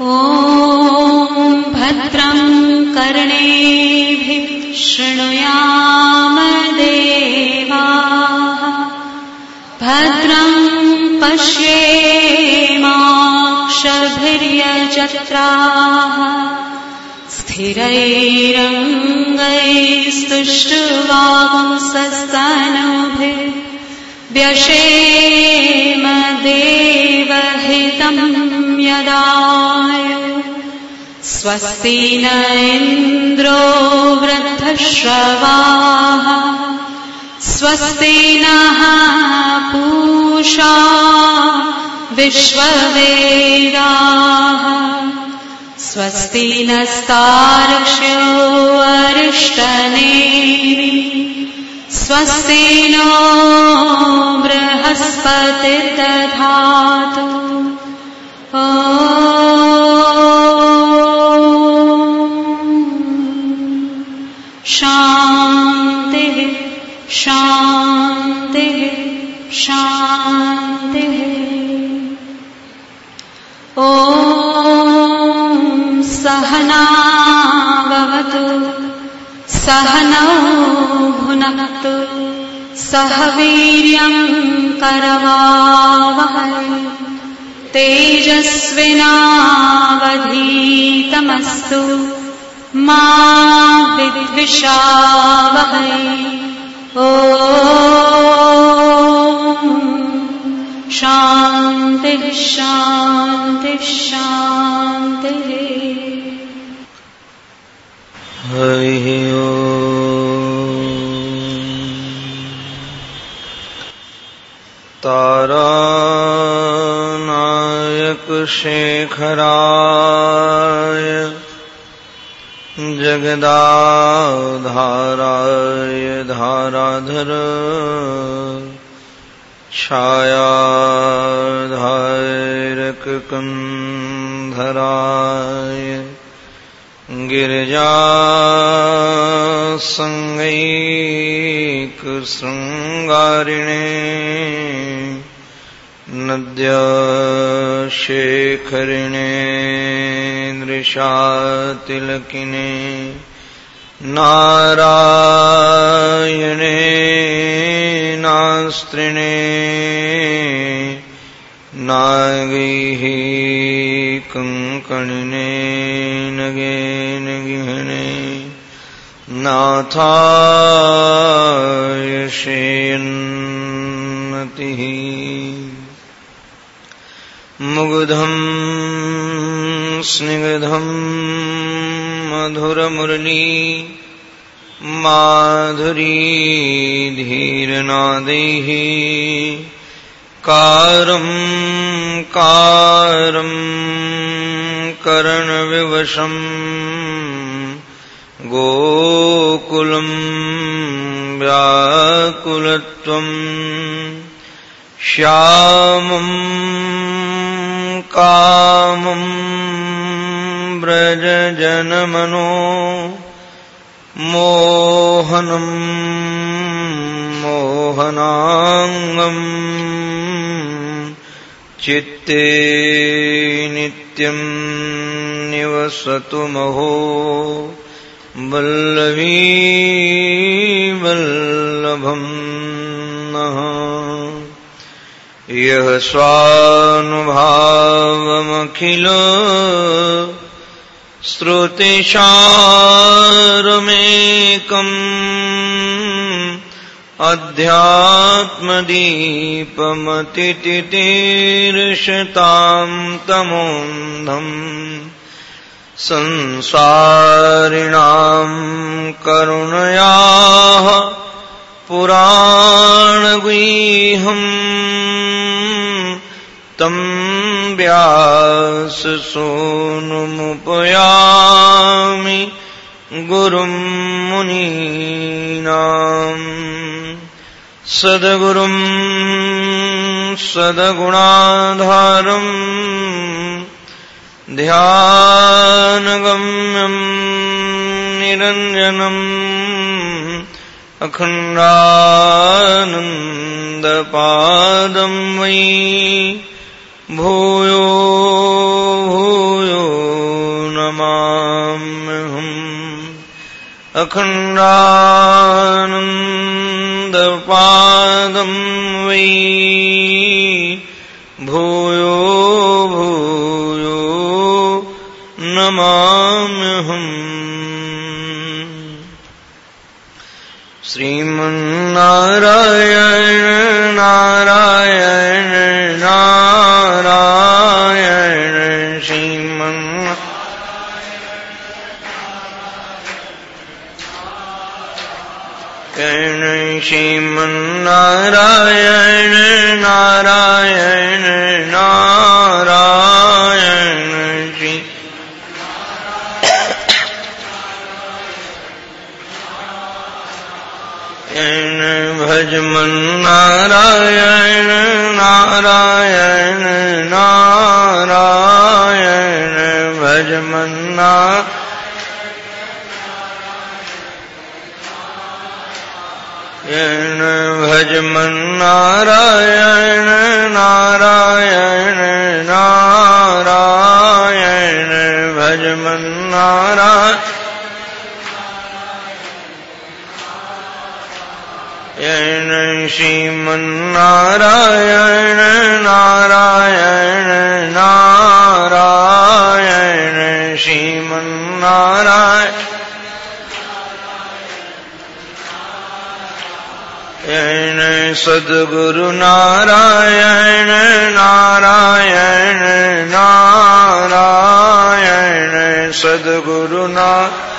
ॐ भद्रम् कर्णेभिः शृणुयाम देवाः भद्रम् पश्येमाक्षभिर्यजत्राः। स्थिरैरङ्गैस्तुष्टुवांसस्तनूभिः व्यशेम देवहितम् यदाय स्वस्ति न इन्द्रो वृद्धश्रवाः। स्वस्ति नः पूषा विश्ववेदाः। स्वस्ति नस्तार्क्ष्यो अरिष्टनेमि। स्वस्ति नो बृहस्पतिर्दधातु। ॐ शान्तिः शान्तिः ॐ सहना भवतु सहनौ भुनक्तु सह वीर्यम् करवावहै। तेजस्विनावधीतमस्तु मा विद्विषावहै। ॐ शान्तिः शान्तिः शान्तिः हरिः तारानायकशेखराय जगदाधाराय धाराधर छायाधारककन्धराय गिरिजासङ्गैकशृङ्गारिणे नद्यशेखरिणे दृशातिलकिने नारायणे नास्त्रिणे नागैः कङ्कणिने नगे नगिहने नाथाय शेन्नतिः मुग्धम् स्निग्धम् मधुरमुरली माधुरी धीरनादैः। कारम् कारम् करणविवशम् गोकुलम् व्याकुलत्वम्। श्यामम् कामम् व्रजजनमनो मोहनम् मोहनाङ्गम् चित्ते नित्यम् निवसतु महो। वल्लभी वल्लभम् नः यः स्वानुभावमखिल श्रुतिशारमेकम् अध्यात्मदीपमतितितीर्षताम् तमोन्धम् संसारिणाम् करुणयाः तम् व्याससूनुमुपयामि गुरुम् मुनीनाम् सद्गुरुम् सद्गुणाधारम् ध्यानगम्यम् निरञ्जनम् अखण्डानन्दपादम् वै भूयो भूयो नमाम्यहम् अखण्डानन्दपादम् वै भूयो भूयो नमाम्यहम्। श्रीमन्नारायण नारायण। नारायण श्रीमन् श्रीमन्नारायण नारायण नारायण भजमन नारायण नारायण नारायण भजमन नारायण भजमन नारायण नारायण नारायण भजमन नारायण यण श्रीमन्नारायण नारायण नारायण श्रीमन्नारायण यण सद्गुरु नारायण नारायण नारायण सद्गुरु नारायण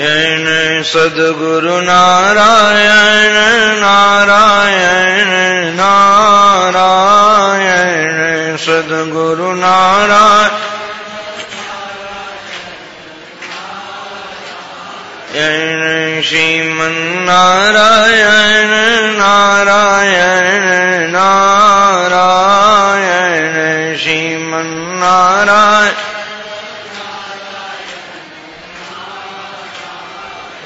यण सद्गुरु नारायण नारायण नारायण सद्गुरु नारायण श्रीमन्नारायण नारायण नारायण श्रीमन्नारायण।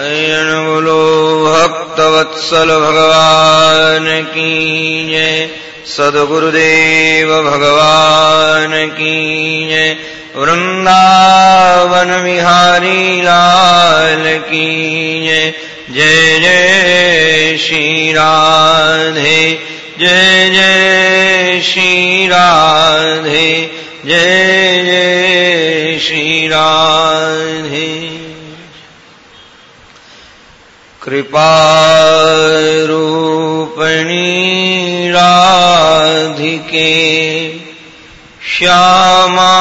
अयण बोलो भक्तवत्सल भगवान की जय। सदगुरुदेव भगवान की जय। वृंदावन बिहारी लाल की जय। जय जय श्री राधे जय जय श्री राधे जय जय श्री राधे कृपा रूपणी राधिके श्यामा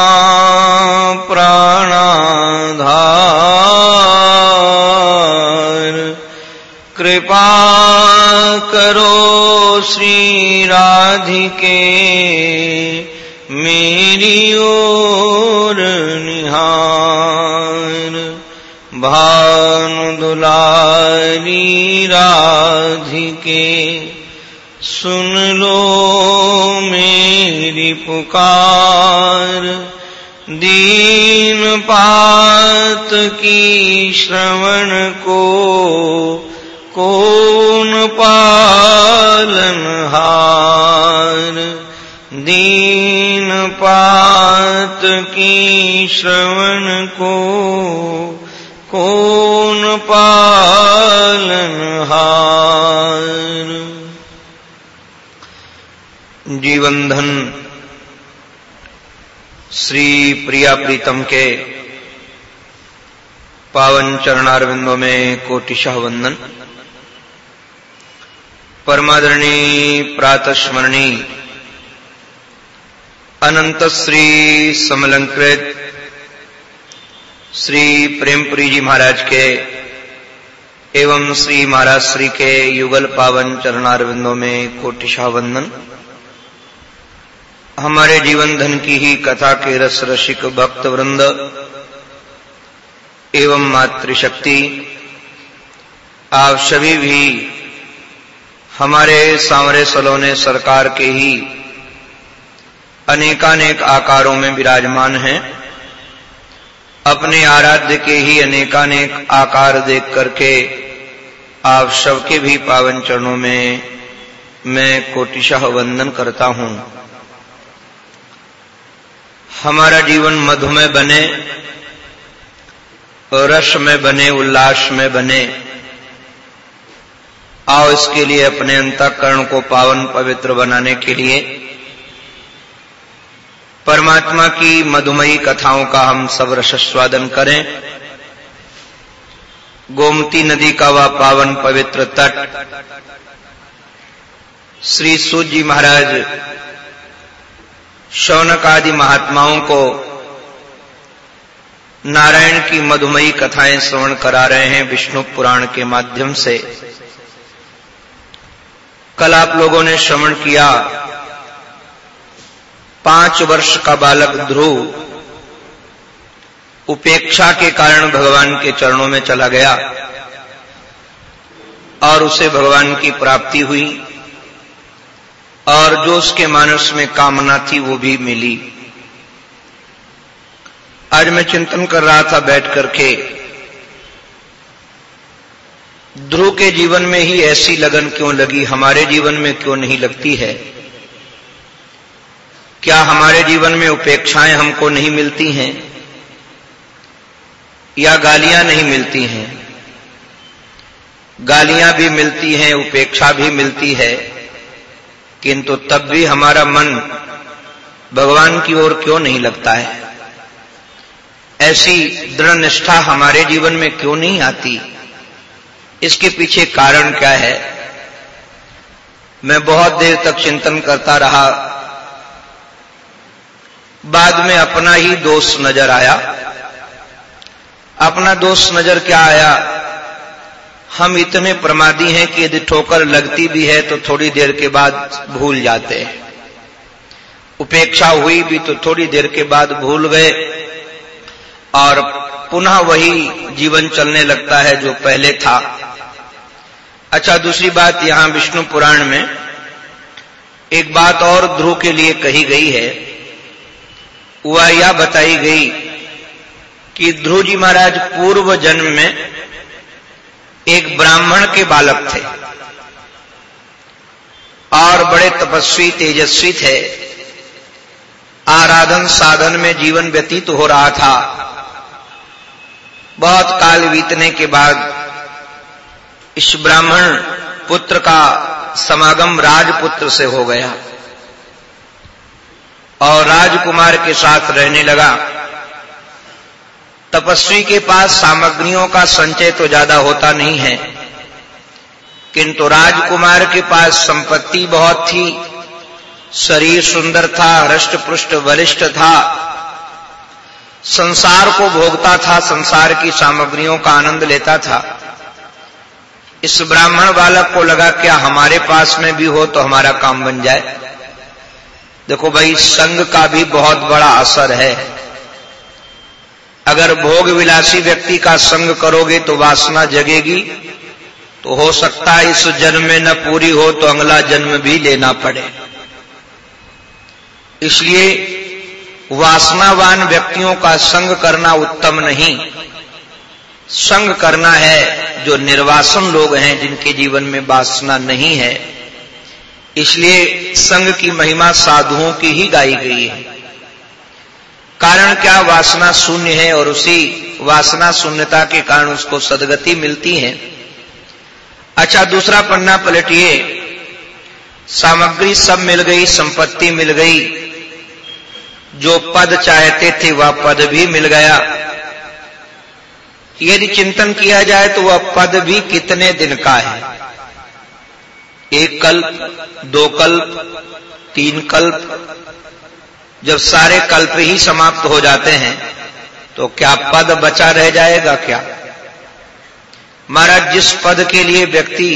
प्राणाधार। कृपा करो श्री राधिके मेरी ओर निहार। भानु दुलारी राधिके, सुन लो मेरी पुकार। दीन पात की श्रवण को, कौन पालन हार। दीन पात की श्रवण को कौन पालन हार? जीवन धन श्री प्रिया प्रीतम के पावन चरणारविंदों में कोटिशाह वंदन। परमादरणी, प्रातस्मरणी अनंत श्री समलंकृत श्री प्रेमपुरी जी महाराज के एवं श्री महाराज श्री के युगल पावन चरणारविंदों में कोटिशाह वंदन हमारे जीवन धन की ही कथा के रस रसिक भक्त वृंद एवं मातृशक्ति, आप सभी भी हमारे सांवरे सलोने सरकार के ही अनेकानेक आकारों में विराजमान हैं। अपने आराध्य के ही अनेकानेक आकार देख करके आप सबके भी पावन चरणों में मैं कोटिशाह वंदन करता हूँ। हमारा जीवन मधुमय बने, रस में बने, उल्लास में बने। आओ इसके लिए अपने अंतकरण को पावन पवित्र बनाने के लिए परमात्मा की मधुमयी कथाओं का हम सब रसस्वादन करें। गोमती नदी का वह पावन पवित्र तट, श्री सूजी महाराज, शौनक आदि महात्माओं को नारायण की मधुमयी कथाएँ श्रवण करा रहे हैं विष्णु पुराण के माध्यम से। कल आप लोगों ने श्रवण किया पाँच वर्ष का बालक ध्रुव उपेक्षा के कारण भगवान के चरणों में चला गया और उसे भगवान की प्राप्ति हुई और जो उसके मानस में कामना थी वो भी मिली। आज मैं चिंतन कर रहा था बैठ करके। ध्रुव के जीवन में ही ऐसी लगन क्यों लगी? हमारे जीवन में क्यों नहीं लगती है? क्या हमारे जीवन में उपेक्षाएँ हमको नहीं मिलती हैं? या गालियाँ नहीं मिलती हैं? गालियाँ भी मिलती हैं, उपेक्षा भी मिलती है, किंतु तब भी हमारा मन भगवान की ओर क्यों नहीं लगता है? ऐसी दृढ़ निष्ठा हमारे जीवन में क्यों नहीं आती? इसके पीछे कारण क्या है? मैं बहुत देर तक चिंतन करता रहा बाद में अपना ही दोष नज़र आया। अपना दोष नज़र क्या आया? हम इतने प्रमादी हैं कि यदि ठोकर लगती भी है तो थोड़ी देर के बाद भूल जाते हैं। उपेक्षा हुई भी तो थोड़ी देर के बाद भूल गए और पुनः वही जीवन चलने लगता है जो पहले था। अच्छा दूसरी बात यहाँ विष्णु पुराण में एक बात और ध्रुव के लिए कही गई है। वह यह बताई गई कि ध्रुव जी महाराज पूर्व जन्म में एक ब्राह्मण के बालक थे और बड़े तपस्वी, तेजस्वी थे। आराधन साधन में जीवन व्यतीत हो रहा था। बहुत काल बीतने के बाद इस ब्राह्मण पुत्र का समागम राजपुत्र से हो गया। और राजकुमार के साथ रहने लगा। तपस्वी के पास सामग्रियों का संचय तो ज़्यादा होता नहीं है, किंतु राजकुमार के पास संपत्ति बहुत थी, शरीर सुंदर था हृष्ट पृष्ठ वरिष्ठ था, संसार को भोगता था, संसार की सामग्रियों का आनंद लेता था। इस ब्राह्मण बालक को लगा, क्या हमारे पास में भी हो तो हमारा काम बन जाए? देखो भाई संग का भी बहुत बड़ा असर है। अगर भोग विलासी व्यक्ति का संग करोगे तो वासना जगेगी। तो हो सकता है इस जन्म में न पूरी हो तो अगला जन्म भी लेना पड़े। इसलिए वासनावान व्यक्तियों का संग करना उत्तम नहीं। संग करना है जो निर्वासन लोग हैं, जिनके जीवन में वासना नहीं है। इसलिए संघ की महिमा साधुओं की ही गाई गई है। कारण क्या वासना शून्य है और उसी वासना शून्यता के कारण उसको सदगति मिलती है? अच्छा दूसरा पन्ना पलटिए। सामग्री सब मिल गई, संपत्ति मिल गई। जो पद चाहते थे, वह पद भी मिल गया। यदि चिंतन किया जाए तो वह पद भी कितने दिन का है? एक कल्प, दो कल्प, तीन कल्प। जब सारे कल्प ही समाप्त हो जाते हैं तो क्या पद बचा रह जाएगा क्या? महाराज, जिस पद के लिए व्यक्ति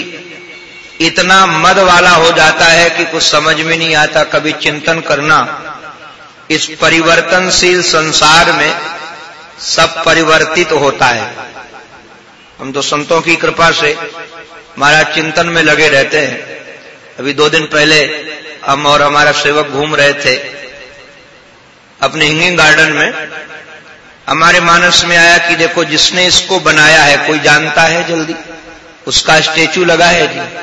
इतना मद वाला हो जाता है कि कुछ समझ में नहीं आता, कभी चिंतन करना, इस परिवर्तनशील संसार में सब परिवर्तित होता है। हम तो संतों की कृपा से महाराज चिंतन में लगे रहते हैं। अभी दो दिन पहले हम और हमारा सेवक घूम रहे थे। अपने हिंगिंग गार्डन में। हमारे मानस में आया कि देखो जिसने इसको बनाया है, कोई जानता है जल्दी? उसका स्टेचू लगा है जी।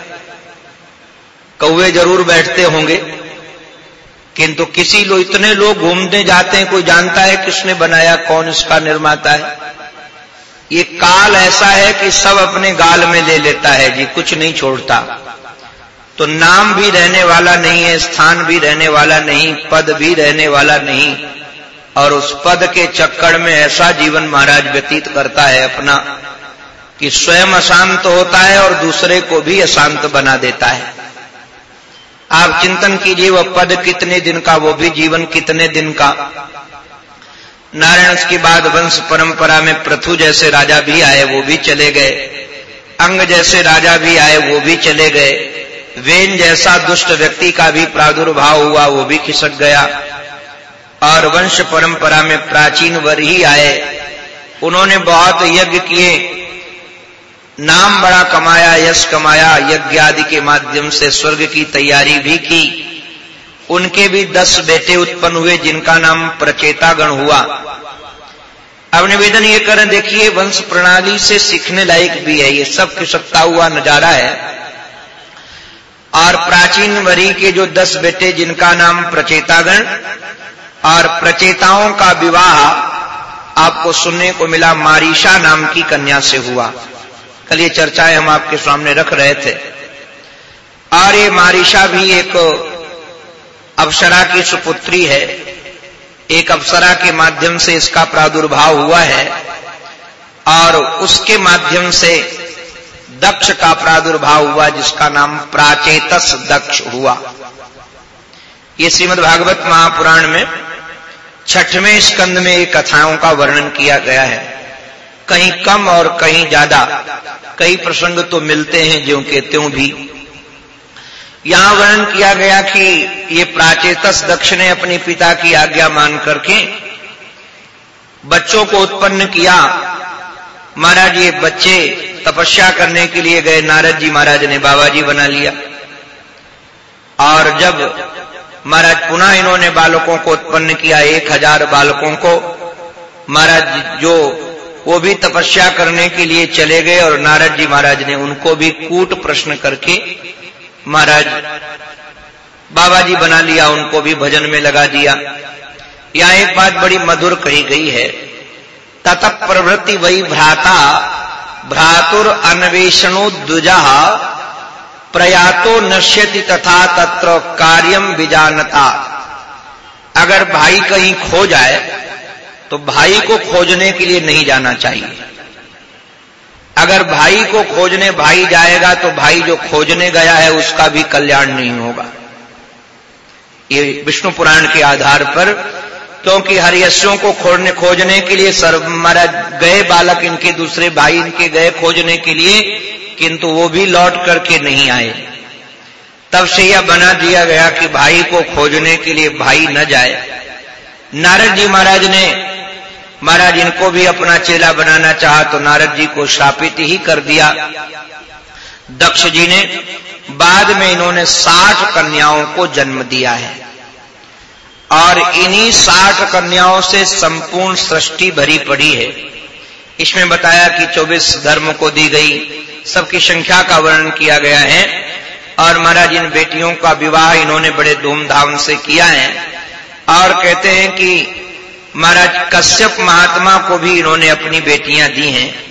कौवे ज़रूर बैठते होंगे। किंतु किसी लोग इतने लोग घूमने जाते हैं, कोई जानता है किसने बनाया, कौन इसका निर्माता है? ये काल ऐसा है कि सब अपने गाल में ले लेता है जी, कुछ नहीं छोड़ता। तो नाम भी रहने वाला नहीं है, स्थान भी रहने वाला नहीं, पद भी रहने वाला नहीं, और उस पद के चक्कर में ऐसा जीवन महाराज व्यतीत करता है अपना, कि स्वयं अशांत होता है और दूसरे को भी अशांत बना देता है। आप चिंतन कीजिए, वह पद कितने दिन का, वो भी जीवन कितने दिन का। नारायण के बाद वंश परंपरा में प्रथु जैसे राजा भी आए, वो भी चले गए। अंग जैसे राजा भी आए, वो भी चले गए। वेन जैसा दुष्ट व्यक्ति का भी प्रादुर्भाव हुआ, वो भी खिसक गया। और वंश परंपरा में प्राचीन वर ही आए। उन्होंने बहुत यज्ञ किए। नाम बड़ा कमाया, यश कमाया, यज्ञ आदि के माध्यम से स्वर्ग की तैयारी भी की। उनके भी दस बेटे उत्पन्न हुए, जिनका नाम प्रचेतागण हुआ। अब निवेदन ये करें, देखिए, वंश प्रणाली से सीखने लायक भी है ये, सब खिसकता हुआ नज़ारा है। और प्राचीन वरी के जो दस बेटे, जिनका नाम प्रचेतागण, और प्रचेताओं का विवाह आपको सुनने को मिला, मारीशा नाम की कन्या से हुआ। कल ये चर्चाएँ हम आपके सामने रख रहे थे। और ये मारिशा भी एक अप्सरा की सुपुत्री है। एक अप्सरा के माध्यम से इसका प्रादुर्भाव हुआ है और उसके माध्यम से दक्ष का प्रादुर्भाव हुआ, जिसका नाम प्राचेतस दक्ष हुआ। ये श्रीमद भागवत महापुराण में छठवें स्कंद में एक कथाओं का वर्णन किया गया है। कहीं कम और कहीं ज़्यादा, कई प्रसंग तो मिलते हैं जो के त्यों भी। यहाँ वर्णन किया गया कि ये प्राचेतस दक्ष ने अपने पिता की आज्ञा मान करके बच्चों को उत्पन्न किया। महाराज, ये बच्चे तपस्या करने के लिए गए। नारद जी महाराज ने बाबा जी बना लिया। और जब महाराज पुनः इन्होंने बालकों को उत्पन्न किया, एक हज़ार बालकों को, महाराज जो, वो भी तपस्या करने के लिए चले गए और नारद जी महाराज ने उनको भी कूट प्रश्न करके महाराज बाबा जी बना लिया, उनको भी भजन में लगा दिया। यहाँ एक बात बड़ी मधुर कही गई है। तत प्रवृत्ति वही भ्राता, भ्रातुर अन्वेषणो द्विजा, प्रयातो नश्यति तथा तत्र कार्यम विजानता। अगर भाई कहीं खो जाए तो भाई को खोजने के लिए नहीं जाना चाहिए। अगर भाई को खोजने भाई जाएगा तो भाई जो खोजने गया है उसका भी कल्याण नहीं होगा। ये विष्णु पुराण के आधार पर, क्योंकि हरियशों को खोजने खोजने के लिए सर्व मारा गए बालक इनके दूसरे भाई इनके गए खोजने के लिए, किंतु वो भी लौट करके नहीं आए। तब से यह बना दिया गया कि भाई को खोजने के लिए भाई न जाए। नारद जी महाराज ने महाराज, इनको भी अपना चेला बनाना चाहा तो नारद जी को शापित ही कर दिया। दक्ष जी ने बाद में इन्होंने साठ कन्याओं को जन्म दिया है। और इन्हीं साठ कन्याओं से संपूर्ण सृष्टि भरी पड़ी है। इसमें बताया कि चौबीस धर्म को दी गई, सबकी संख्या का वर्णन किया गया है। और महाराज, इन बेटियों का विवाह इन्होंने बड़े धूमधाम से किया है। और कहते हैं कि महाराज कश्यप महात्मा को भी इन्होंने अपनी बेटियाँ दी हैं।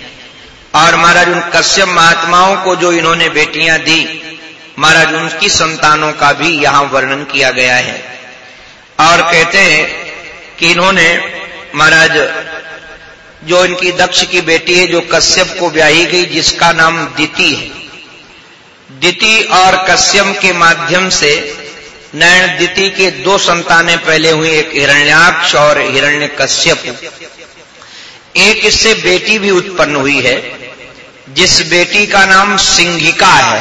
और महाराज उन कश्यप महात्माओं को जो इन्होंने बेटियाँ दी, महाराज उनकी संतानों का भी यहाँ वर्णन किया गया है। और कहते हैं कि इन्होंने महाराज जो इनकी दक्ष की बेटी है, जो कश्यप को ब्याही गई, जिसका नाम दिति है। दिति और कश्यप के माध्यम से नयन दिति के दो संतानें पहले हुई, एक हिरण्याक्ष और हिरण्य कश्यप। एक इससे बेटी भी उत्पन्न हुई है, जिस बेटी का नाम सिंहिका है।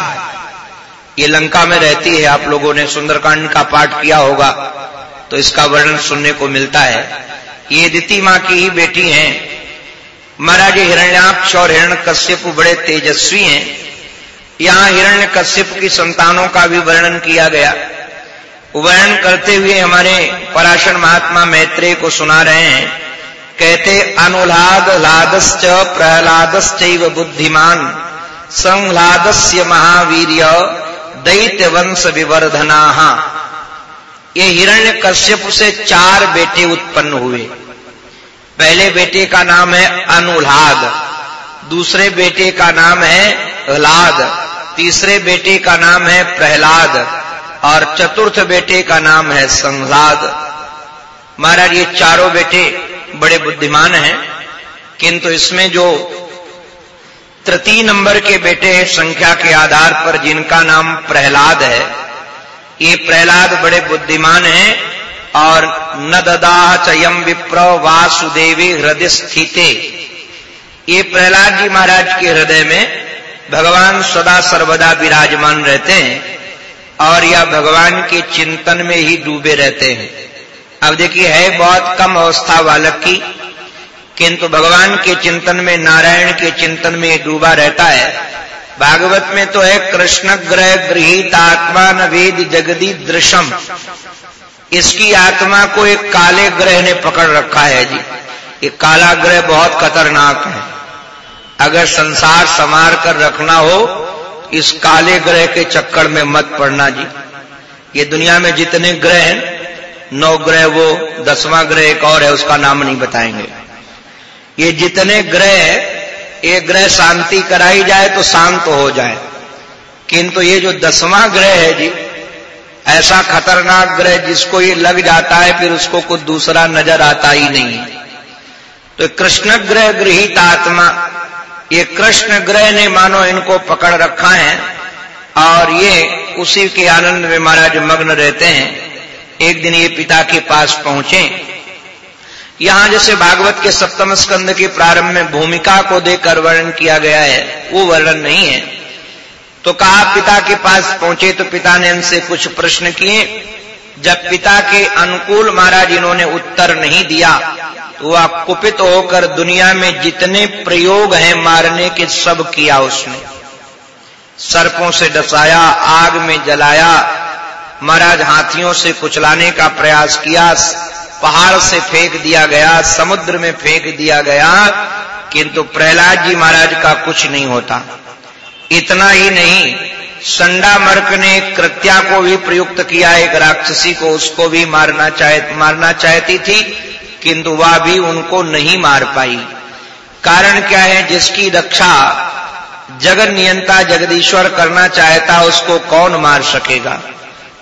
ये लंका में रहती है, आप लोगों ने सुंदरकांड का पाठ किया होगा तो इसका वर्णन सुनने को मिलता है। ये दिति माँ की ही बेटी हैं। महाराज हिरण्याक्ष और हिरण्य कश्यप बड़े तेजस्वी हैं। यहाँ हिरण्य कश्यप की संतानों का भी वर्णन किया गया। वर्णन करते हुए हमारे पराशर महात्मा मैत्रेय को सुना रहे हैं। कहते, अनुलाद लादश्च प्रहलादश्च बुद्धिमान। संह्लादस्य महावीर्य दैत्य वंश विवर्धना। ये हिरण्य कश्यप से चार बेटे उत्पन्न हुए। पहले बेटे का नाम है अनुलाद, दूसरे बेटे का नाम है हलाद तीसरे बेटे का नाम है प्रहलाद और चतुर्थ बेटे का नाम है संह्लाद महाराज, ये चारों बेटे बड़े बुद्धिमान हैं, किंतु इसमें जो तृतीय नंबर के बेटे हैं, संख्या के आधार पर जिनका नाम प्रहलाद है, ये प्रहलाद बड़े बुद्धिमान हैं और न ददाह चयम विप्र वासुदेवी हृदय स्थिते। ये प्रहलाद जी महाराज के हृदय में भगवान सदा सर्वदा विराजमान रहते हैं। और यह भगवान के चिंतन में ही डूबे रहते हैं। अब देखिए, है बहुत कम अवस्था बालक की, किंतु भगवान के चिंतन में, नारायण के चिंतन में डूबा रहता है। भागवत में तो है, कृष्ण ग्रह गृहित आत्मा न वेद जगदी दृशम। इसकी आत्मा को एक काले ग्रह ने पकड़ रखा है जी। ये काला ग्रह बहुत खतरनाक है। अगर संसार संवार कर रखना हो इस काले ग्रह के चक्कर में मत पड़ना जी। ये दुनिया में जितने ग्रह हैं, नौ ग्रह, वो दसवां ग्रह एक और है, उसका नाम नहीं बताएँगे। ये जितने ग्रह एक ग्रह शांति कराई जाए तो शांत हो जाए। किंतु ये जो दसवां ग्रह है जी, ऐसा खतरनाक ग्रह जिसको ये लग जाता है, फिर उसको कुछ दूसरा नज़र आता ही नहीं। है तो कृष्ण ग्रह गृहित आत्मा ये कृष्ण ग्रह ने मानो इनको पकड़ रखा है और ये उसी के आनंद में महाराज मग्न रहते हैं। एक दिन ये पिता के पास पहुँचे। यहाँ जैसे भागवत के सप्तम स्कंद के प्रारंभ में भूमिका को देकर वर्णन किया गया है, वो वर्णन नहीं है। तो कहा, पिता के पास पहुँचे तो पिता ने उनसे कुछ प्रश्न किए। जब पिता के अनुकूल महाराज इन्होंने उत्तर नहीं दिया वह कुपित होकर दुनिया में जितने प्रयोग हैं मारने के सब किया उसने। सर्पों से डसाया, आग में जलाया, महाराज हाथियों से कुचलाने का प्रयास किया, पहाड़ से फेंक दिया गया, समुद्र में फेंक दिया गया, किंतु प्रहलाद जी महाराज का कुछ नहीं होता। इतना ही नहीं, संडा मर्क ने कृत्या को भी प्रयुक्त किया, एक राक्षसी को उसको भी मारना चाहे, मारना चाहती थी किंतु वह भी उनको नहीं मार पाई। कारण क्या है? जिसकी रक्षा जगत नियंता जगदीश्वर करना चाहता, उसको कौन मार सकेगा?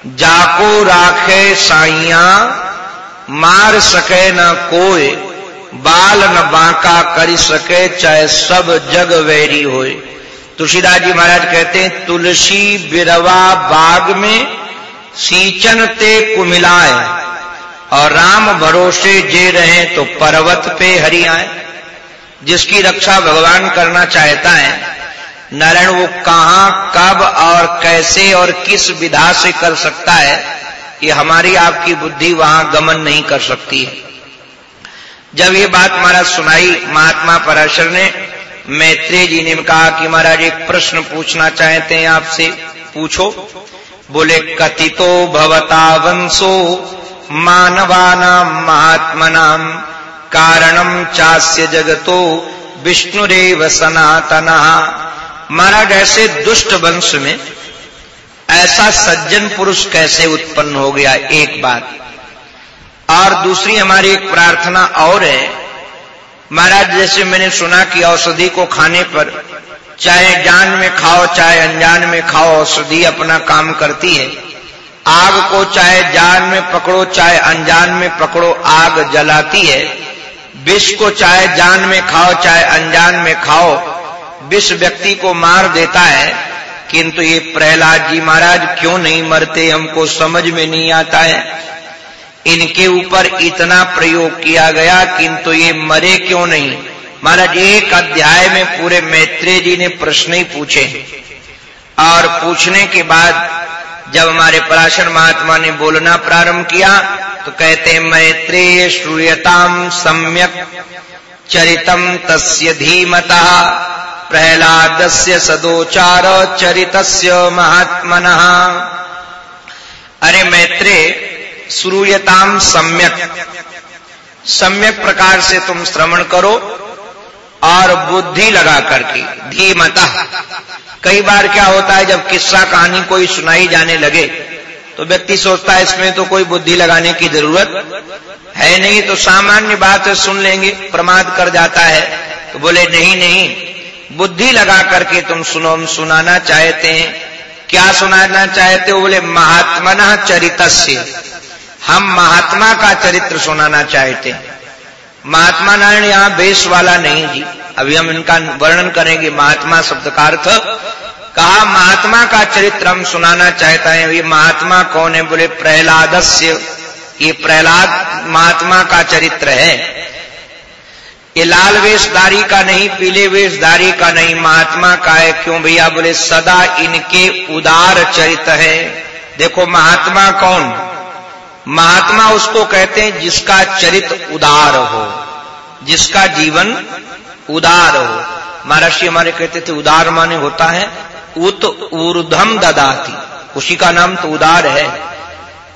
जाको राखे साइया मार सके न कोई बाल न बांका कर सके चाहे सब जग वैरी होए। तुलसीदास जी महाराज कहते हैं, तुलसी बिरवा बाग में सींचन ते कुमिलाए। और राम भरोसे जे रहे तो पर्वत पे हरि आए। जिसकी रक्षा भगवान करना चाहता है, नारायण, वो कहाँ, कब और कैसे और किस विधा से कर सकता है, ये हमारी आपकी बुद्धि वहाँ गमन नहीं कर सकती है। जब ये बात महाराज सुनाई, महात्मा पराशर ने, मैत्रेय जी ने कहा कि महाराज, एक प्रश्न पूछना चाहते हैं आपसे, पूछो। बोले, कथितो भवता वंशो मानवानाम महात्मनाम कारणम चास्य जगतो विष्णुरेव सनातना। महाराज, ऐसे दुष्ट वंश में ऐसा सज्जन पुरुष कैसे उत्पन्न हो गया, एक बात। और दूसरी हमारी एक प्रार्थना और है। महाराज, जैसे मैंने सुना कि औषधि को खाने पर चाहे जान में खाओ, चाहे अनजान में खाओ, औषधि अपना काम करती है। आग को चाहे जान में पकड़ो, चाहे अनजान में पकड़ो, आग जलाती है। विष को चाहे जान में खाओ, चाहे अनजान में खाओ, विष व्यक्ति को मार देता है। किंतु ये प्रहलाद जी महाराज क्यों नहीं मरते, हमको समझ में नहीं आता है। इनके ऊपर इतना प्रयोग किया गया, किंतु ये मरे क्यों नहीं? महाराज, एक अध्याय में पूरे मैत्रेय जी ने प्रश्न ही पूछे। और पूछने के बाद जब हमारे पराशर महात्मा ने बोलना प्रारंभ किया तो कहते हैं, मैत्रेय श्रूयताम सम्यक, चरितम तस्य धीमता, प्रहलादस्य सदोचार चरितस्य महात्मन। अरे मैत्रे श्रूयताम सम्यक। सम्यक प्रकार से तुम श्रवण करो और बुद्धि लगा करके, धीमता। कई बार क्या होता है, जब किस्सा कहानी कोई सुनाई जाने लगे तो व्यक्ति सोचता है, इसमें तो कोई बुद्धि लगाने की ज़रूरत है नहीं तो सामान्य बात सुन लेंगे, प्रमाद कर जाता है तो बोले, नहीं नहीं, बुद्धि लगा करके तुम सुनो, हम सुनाना चाहते हैं। क्या सुनाना चाहते हो? बोले, महात्मना चरित हम महात्मा का चरित्र सुनाना चाहते हैं। महात्मा नारायण यहाँ बेस वाला नहीं जी। अभी हम इनका वर्णन करेंगे, महात्मा शब्द का अर्थ। कहा, महात्मा का चरित्र हम सुनाना चाहता है, ये महात्मा कौन है? बोले, प्रहलादस्य। ये प्रहलाद महात्मा का चरित्र है। ये लाल वेशधारी का नहीं, पीले वेशधारी का नहीं, महात्मा का है। क्यों भैया? बोले, सदा इनके उदार चरित्र है। देखो, महात्मा कौन? महात्मा उसको कहते हैं जिसका चरित्र उदार हो, जिसका जीवन उदार हो। महर्षि हमारे कहते थे, उदार माने होता है, उत ऊर्धम ददाती। उसी का नाम तो उदार है।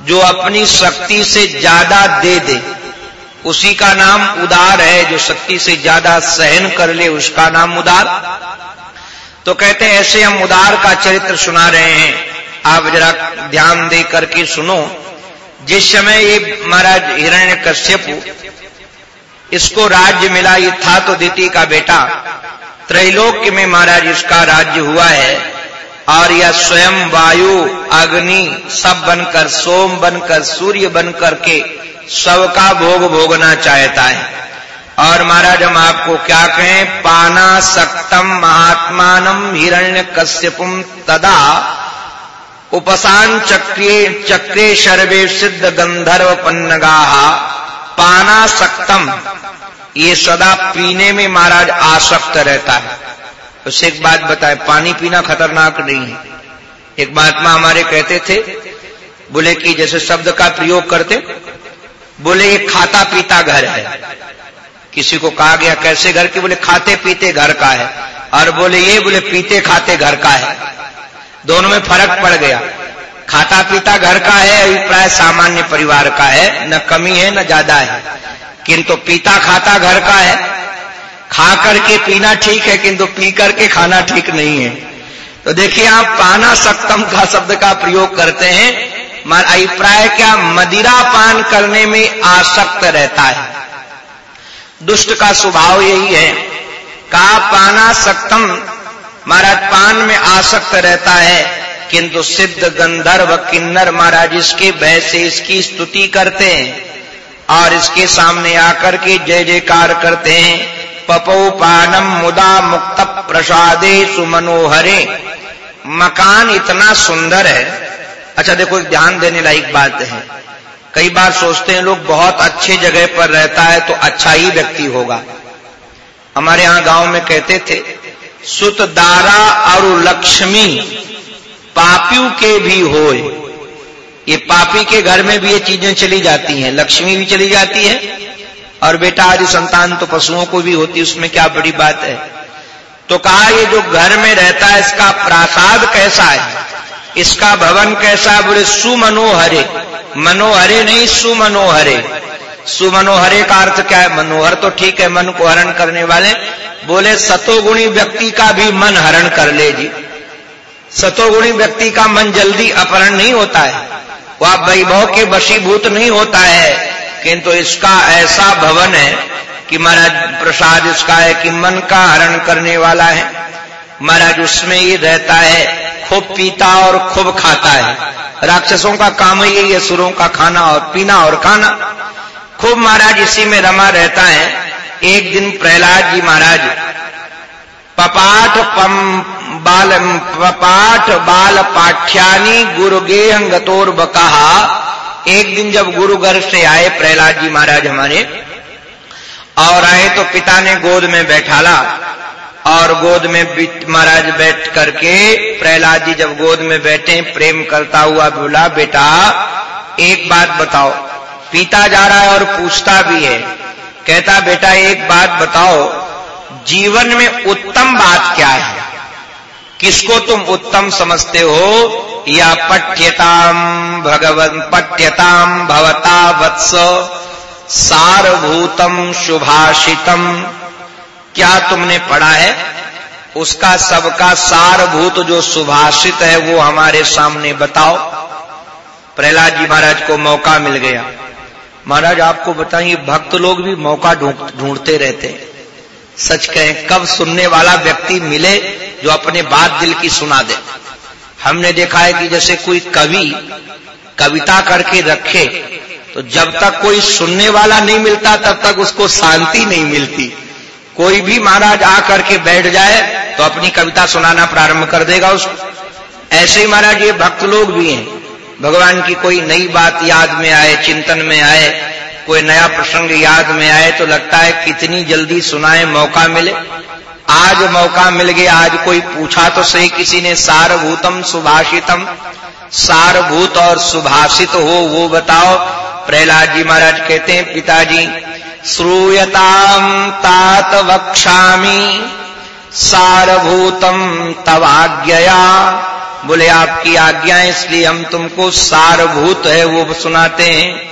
जो अपनी शक्ति से ज़्यादा दे दे, उसी का नाम उदार है। जो शक्ति से ज़्यादा सहन कर ले, उसका नाम उदार। तो कहते हैं, ऐसे हम उदार का चरित्र सुना रहे हैं। आप जरा ध्यान दे करके सुनो। जिस समय ये महाराज हिरण्य कश्यप इसको राज्य मिला, ये था तो दिति का बेटा। त्रैलोक्य में महाराज इसका राज्य हुआ है और यह स्वयं वायु, अग्नि, सब बनकर, सोम बनकर, सूर्य बनकर के सबका भोग भोगना चाहता है। और महाराज हम आपको क्या कहें? पाना सक्तम महात्मानम हिरण्य कश्यपुम तदा उपसान चक्रे चक्रे शर्वे सिद्ध गंधर्व पन्नगा पाना सक्तम। ये सदा पीने में महाराज आसक्त रहता है। उससे एक बात बताए, पानी पीना खतरनाक नहीं है। एक महात्मा हमारे कहते थे, बोले कि जैसे शब्द का प्रयोग करते, बोले ये खाता पीता घर है। किसी को कहा गया, कैसे घर? के बोले खाते पीते घर का है। और बोले ये, बोले पीते खाते घर का है। दोनों में फ़र्क पड़ गया। खाता पीता घर का है, अभिप्राय सामान्य परिवार का है, न कमी है, न ज़्यादा है। किंतु पीता खाता घर का है। खा करके पीना ठीक है, किंतु पी करके खाना ठीक नहीं है। तो देखिए, आप पाना सप्तम का शब्द का प्रयोग करते हैं। अभिप्राय क्या? मदिरा पान करने में आसक्त रहता है। दुष्ट का स्वभाव यही है। का पाना सक्तम महाराज, पान में आसक्त रहता है, किंतु सिद्ध गंधर्व किन्नर महाराज इसके भय से इसकी स्तुति करते हैं और इसके सामने आकर के जय जयकार करते हैं। पपो पानम मुदा मुक्त प्रसादे सुमनोहरे मकान इतना सुंदर है। अच्छा देखो ध्यान देने लायक बात है। कई बार सोचते हैं, लोग बहुत अच्छे जगह पर रहता है तो अच्छा ही व्यक्ति होगा। हमारे यहाँ गाँव में कहते थे सुत दारा और लक्ष्मी पापियों के भी होए। ये पापी के घर में भी ये चीज़ें चली जाती हैं। लक्ष्मी भी चली जाती है और बेटा आदि संतान तो पशुओं को भी होती उसमें क्या बड़ी बात है? तो कहा, ये जो घर में रहता है, इसका प्रासाद कैसा है? इसका भवन कैसा है? बोले, सुमनोहरे। मनोहरे नहीं, सुमनोहरे। सुमनोहरे का अर्थ क्या है? मनोहर तो ठीक है, मन को हरण करने वाले। बोले, सतोगुणी व्यक्ति का भी मन हरण कर ले जी। सतोगुणी व्यक्ति का मन जल्दी अपहरण नहीं होता है। वह वैभव के वशीभूत नहीं होता है। किंतु इसका ऐसा भवन है कि महाराज प्रसाद इसका है कि मन का हरण करने वाला है। महाराज उसमें ही रहता है, खूब पीता और खूब खाता है। राक्षसों का काम ही है सुरों का खाना और पीना और खाना। खूब महाराज इसी में रमा रहता है। एक दिन प्रहलाद जी महाराज, पपाठ पम बाल पपाठ बाल पाठ्यानी गुरु गेह गतोर कहा एक दिन जब गुरु घर से आए प्रहलाद जी महाराज हमारे, और आए तो पिता ने गोद में बैठाला, और गोद में महाराज बैठ करके प्रहलाद जी जब गोद में बैठे, प्रेम करता हुआ बोला, बेटा, एक बात बताओ पीता जा रहा है और पूछता भी है। कहता, बेटा, एक बात बताओ, जीवन में उत्तम बात क्या है? किसको तुम उत्तम समझते हो? या पठ्यताम, भगवन पठ्यताम, भवता वत्स, सारभूतम शुभाषितम। क्या तुमने पढ़ा है? उसका सबका सारभूत जो सुभाषित है, वो हमारे सामने बताओ। प्रहलाद जी महाराज को मौका मिल गया। महाराज, आपको बताइए, भक्त लोग भी मौका ढूंढते रहते हैं। सच कहें, कब सुनने वाला व्यक्ति मिले जो अपने बात दिल की सुना दे। हमने देखा है कि जैसे कोई कवि कविता करके रखे तो जब तक कोई सुनने वाला नहीं मिलता, तब तक उसको शांति नहीं मिलती। कोई भी महाराज आ करके बैठ जाए तो अपनी कविता सुनाना प्रारंभ कर देगा उसको। ऐसे ही महाराज, ये भक्त लोग भी हैं। भगवान की कोई नई बात याद में आए, चिंतन में आए, कोई नया प्रसंग याद में आए तो लगता है कितनी जल्दी सुनाए, मौका मिले। आज मौका मिल गया, आज कोई पूछा तो सही, किसी ने सारभूतम सुभाषितम। सारभूत और सुभाषित हो, वो बताओ। प्रहलाद जी महाराज कहते हैं, पिताजी श्रूयताम तात वक्षामी सारभूतम तवाज्ञया। बोले, आपकी आज्ञा इसलिए हम तुमको सारभूत है, वो सुनाते हैं।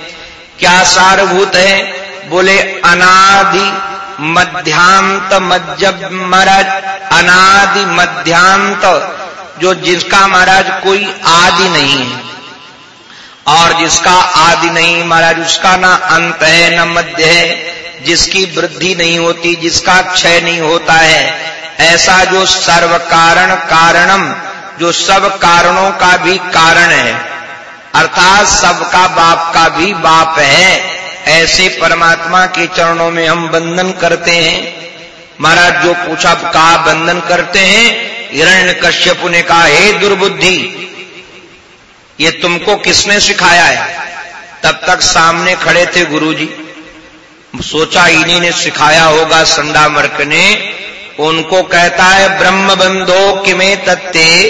क्या सारभूत है? बोले, अनादि मध्यांत मज्जब महाराज, अनादि मध्यांत, जो जिसका महाराज कोई आदि नहीं है। और जिसका आदि नहीं महाराज, उसका ना अंत है, ना मध्य है, जिसकी वृद्धि नहीं होती, जिसका क्षय नहीं होता है, ऐसा जो सर्व कारण कारणम जो सब कारणों का भी कारण है, अर्थात सबका बाप का भी बाप है, ऐसे परमात्मा के चरणों में हम बंधन करते हैं। महाराज, जो पूछा कहा बंधन करते हैं, हिरण्य कश्यप ने कहा, हे दुर्बुद्धि, ये तुमको किसने सिखाया है? तब तक सामने खड़े थे गुरुजी। सोचा, इन्हीं ने सिखाया होगा संडा मर्क ने उनको कहता है ब्रह्म बंधो किमे तत्ते?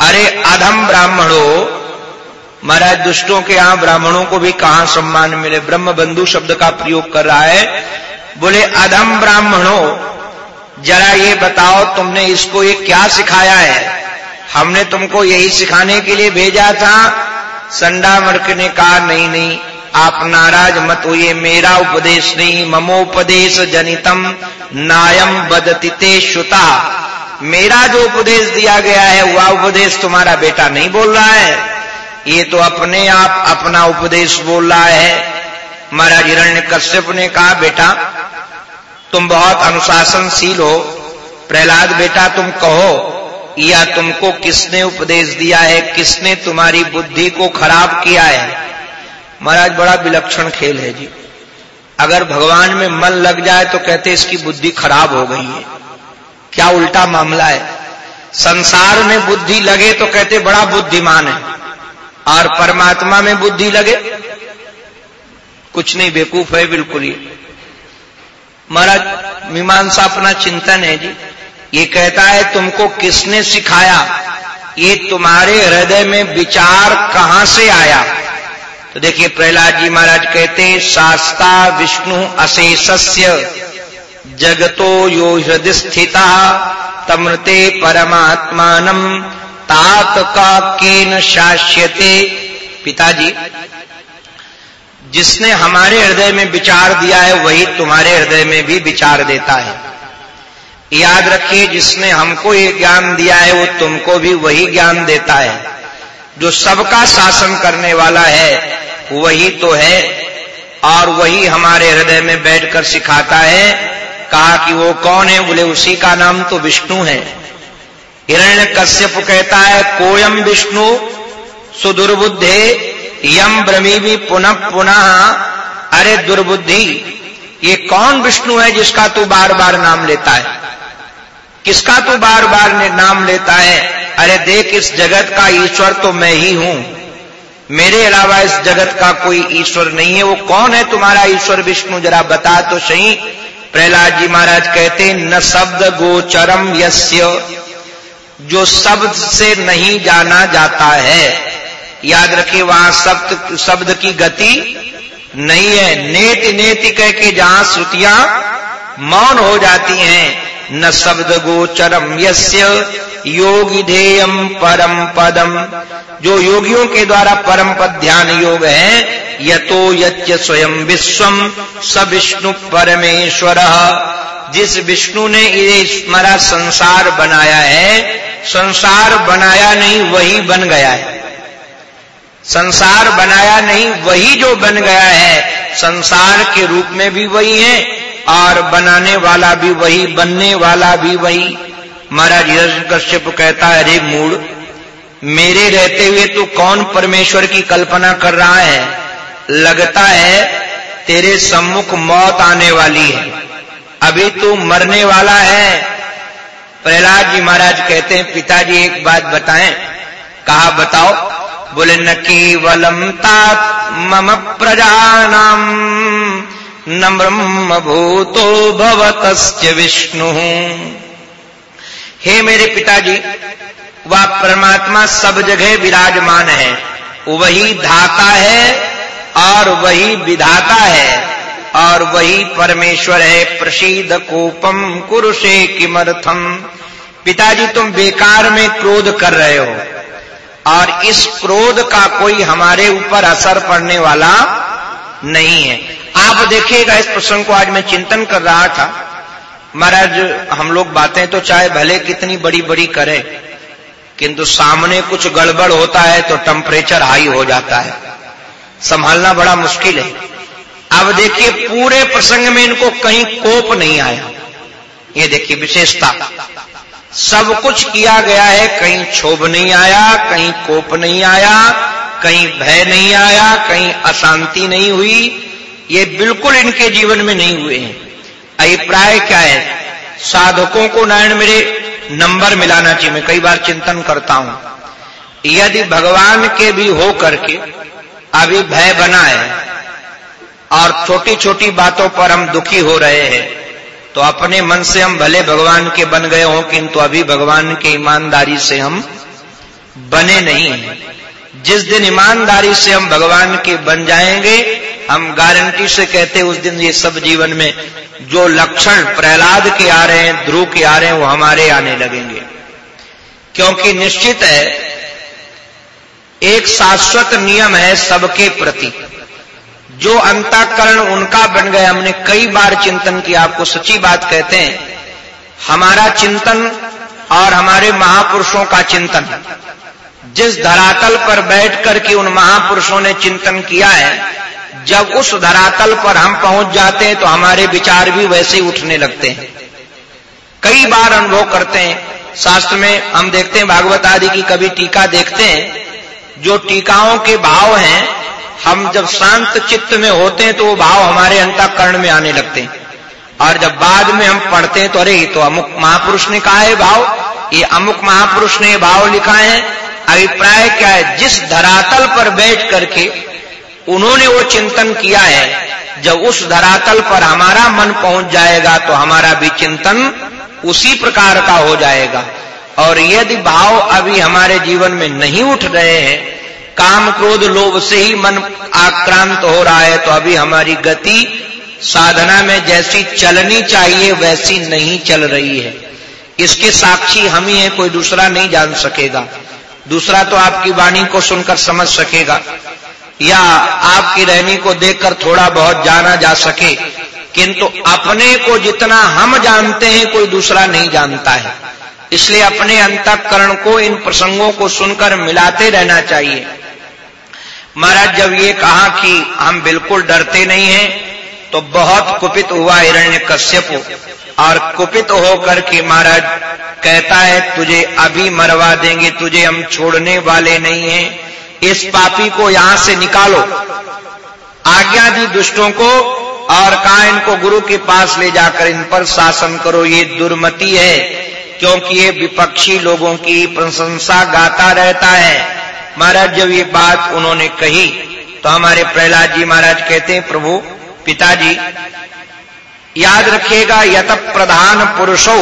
अरे अधम ब्राह्मणों। महाराज, दुष्टों के यहाँ ब्राह्मणों को भी कहाँ सम्मान मिले? ब्रह्म बंधु शब्द का प्रयोग कर रहा है। बोले, अधम ब्राह्मणों, जरा ये बताओ, तुमने इसको ये क्या सिखाया है? हमने तुमको यही सिखाने के लिए भेजा था। संडा मर्क ने कहा, नहीं नहीं आप नाराज़ मत होइए, मेरा उपदेश नहीं, ममोपदेश जनितम, नायम बदतिते श्रुता। मेरा जो उपदेश दिया गया है, वह उपदेश तुम्हारा बेटा नहीं बोल रहा है। ये तो अपने आप अपना उपदेश बोल रहा है। महाराज हिरण्य कश्यप ने कहा, बेटा, तुम बहुत अनुशासनशील हो। प्रहलाद, बेटा, तुम कहो, या तुमको किसने उपदेश दिया है, किसने तुम्हारी बुद्धि को खराब किया है? महाराज, बड़ा विलक्षण खेल है जी। अगर भगवान में मन लग जाए तो कहते इसकी बुद्धि खराब हो गई है। क्या उल्टा मामला है? संसार में बुद्धि लगे तो कहते बड़ा बुद्धिमान है। और परमात्मा में बुद्धि लगे? कुछ नहीं बेकूफ है बिल्कुल ये। महाराज, मीमांसा अपना चिंतन है जी। ये कहता है, तुमको किसने सिखाया? ये तुम्हारे हृदय में विचार कहाँ से आया? तो देखिए, प्रहलाद जी महाराज कहते हैं शास्ता विष्णु अशेषस्य, जगतो यो हृदय स्थिता तमृते परमात्मान, तात का शास्यते पिताजी, जिसने हमारे हृदय में विचार दिया है, वही तुम्हारे हृदय में भी विचार देता है। याद रखिए, जिसने हमको ये ज्ञान दिया है, वो तुमको भी वही ज्ञान देता है। जो सबका शासन करने वाला है, वही तो है और वही हमारे हृदय में बैठकर सिखाता है, कहा कि वो कौन है? बोले, उसी का नाम तो विष्णु है। हिरण्य कश्यप कहता है, कोयम विष्णु, सुदुर्बुद्धे, यम ब्रमीवी पुनः पुनः। अरे दुर्बुद्धि, ये कौन विष्णु है जिसका तू बार बार नाम लेता है? किसका तू बार बार नाम लेता है? अरे देख, इस जगत का ईश्वर तो मैं ही हूँ। मेरे अलावा इस जगत का कोई ईश्वर नहीं है। वो कौन है तुम्हारा ईश्वर विष्णु? जरा बता तो सही। प्रहलाद जी महाराज कहते हैं न शब्द गोचरम यस्य। जो शब्द से नहीं जाना जाता है। याद रखिए, वहाँ शब्द शब्द की गति नहीं है। नेति नेति कह के जहाँ श्रुतियाँ मौन हो जाती हैं। न शब्द गोचरम यस्य योगी ध्येयम परम पदम। जो योगियों के द्वारा परम पद ध्यान योग है, यतो यच्च स्वयं विश्वम स विष्णु परमेश्वर। जिस विष्णु ने ये स्मरा संसार बनाया है, संसार बनाया नहीं, वही बन गया है। संसार बनाया नहीं, वही जो बन गया है, संसार के रूप में भी वही है। और बनाने वाला भी वही, बनने वाला भी वही। महाराज कश्यप कहता है, अरे मूड मेरे रहते हुए तू कौन परमेश्वर की कल्पना कर रहा है? लगता है तेरे सम्मुख मौत आने वाली है। अभी तू मरने वाला है। प्रहलाद जी महाराज कहते हैं, पिताजी, एक बात बताएँ। कहा, बताओ। बोले, न केवलम तात मम प्रजानाम न ब्रह्म भूतो भवत विष्णु। हे मेरे पिताजी, वह परमात्मा सब जगह विराजमान है। वही धाता है और वही विधाता है और वही परमेश्वर है प्रसीद कोपम कुरुषे किमर्थम। पिताजी, तुम बेकार में क्रोध कर रहे हो और इस क्रोध का कोई हमारे ऊपर असर पड़ने वाला नहीं है। आप देखिएगा, इस प्रसंग को आज मैं चिंतन कर रहा था। महाराज, हम लोग बातें तो चाहे भले कितनी बड़ी बड़ी करें, किंतु सामने कुछ गड़बड़ होता है तो टेम्परेचर हाई हो जाता है। संभालना बड़ा मुश्किल है। अब देखिए, पूरे प्रसंग में इनको कहीं कोप नहीं आया। ये देखिए, विशेषता। सब कुछ किया गया है, कहीं क्षोभ नहीं आया, कहीं कोप नहीं आया, कहीं भय नहीं आया, कहीं अशांति नहीं हुई। ये बिल्कुल इनके जीवन में नहीं हुए हैं। अभिप्राय क्या है? साधकों को नारायण मेरे नंबर मिलाना चाहिए। मैं कई बार चिंतन करता हूँ। यदि भगवान के भी हो करके अभी भय बना है और छोटी छोटी बातों पर हम दुखी हो रहे हैं तो अपने मन से हम भले भगवान के बन गए हों, किंतु अभी भगवान के ईमानदारी से हम बने नहीं हैं। जिस दिन ईमानदारी से हम भगवान के बन जाएँगे, हम गारंटी से कहते उस दिन ये सब जीवन में जो लक्षण प्रहलाद के आ रहे हैं, ध्रुव के आ रहे हैं, वो हमारे आने लगेंगे। क्योंकि निश्चित है, एक शाश्वत नियम है सबके प्रति। जो अंताकरण उनका बन गया, हमने कई बार चिंतन किया, आपको सच्ची बात कहते हैं, हमारा चिंतन और हमारे महापुरुषों का चिंतन जिस धरातल पर बैठ करके उन महापुरुषों ने चिंतन किया है, जब उस धरातल पर हम पहुँच जाते हैं तो हमारे विचार भी वैसे ही उठने लगते हैं। कई बार अनुभव करते हैं। शास्त्र में हम देखते हैं, भागवत आदि की कभी टीका देखते हैं, जो टीकाओं के भाव हैं, हम जब शांत चित्त में होते हैं तो वो भाव हमारे अंतकरण में आने लगते हैं। और जब बाद में हम पढ़ते हैं तो अरे तो अमुक महापुरुष ने कहा है भाव, ये अमुक महापुरुष ने भाव लिखा है अभिप्राय क्या है? जिस धरातल पर बैठ करके उन्होंने वो चिंतन किया है, जब उस धरातल पर हमारा मन पहुँच जाएगा तो हमारा भी चिंतन उसी प्रकार का हो जाएगा। और यदि भाव अभी हमारे जीवन में नहीं उठ रहे हैं, काम क्रोध लोभ से ही मन आक्रांत हो रहा है तो अभी हमारी गति साधना में जैसी चलनी चाहिए, वैसी नहीं चल रही है। इसके साक्षी हम ही हैं, कोई दूसरा नहीं जान सकेगा। दूसरा तो आपकी वाणी को सुनकर समझ सकेगा। या आपकी रहनी को देखकर थोड़ा बहुत जाना जा सके। किंतु अपने को जितना हम जानते हैं, कोई दूसरा नहीं जानता है। इसलिए अपने अंतकरण को, इन प्रसंगों को सुनकर मिलाते रहना चाहिए। महाराज जब ये कहा कि हम बिल्कुल डरते नहीं हैं तो बहुत कुपित हुआ हिरण्य कश्यप और कुपित होकर के महाराज कहता है, तुझे अभी मरवा देंगे, तुझे हम छोड़ने वाले नहीं हैं। इस पापी को यहाँ से निकालो। आज्ञा दी दुष्टों को और कहा, इनको गुरु के पास ले जाकर इन पर शासन करो। ये दुर्मति है, क्योंकि ये विपक्षी लोगों की प्रशंसा गाता रहता है। महाराज, जब ये बात उन्होंने कही तो हमारे प्रहलाद जी महाराज कहते हैं, प्रभु पिताजी, याद रखिएगा यत प्रधान पुरुषो,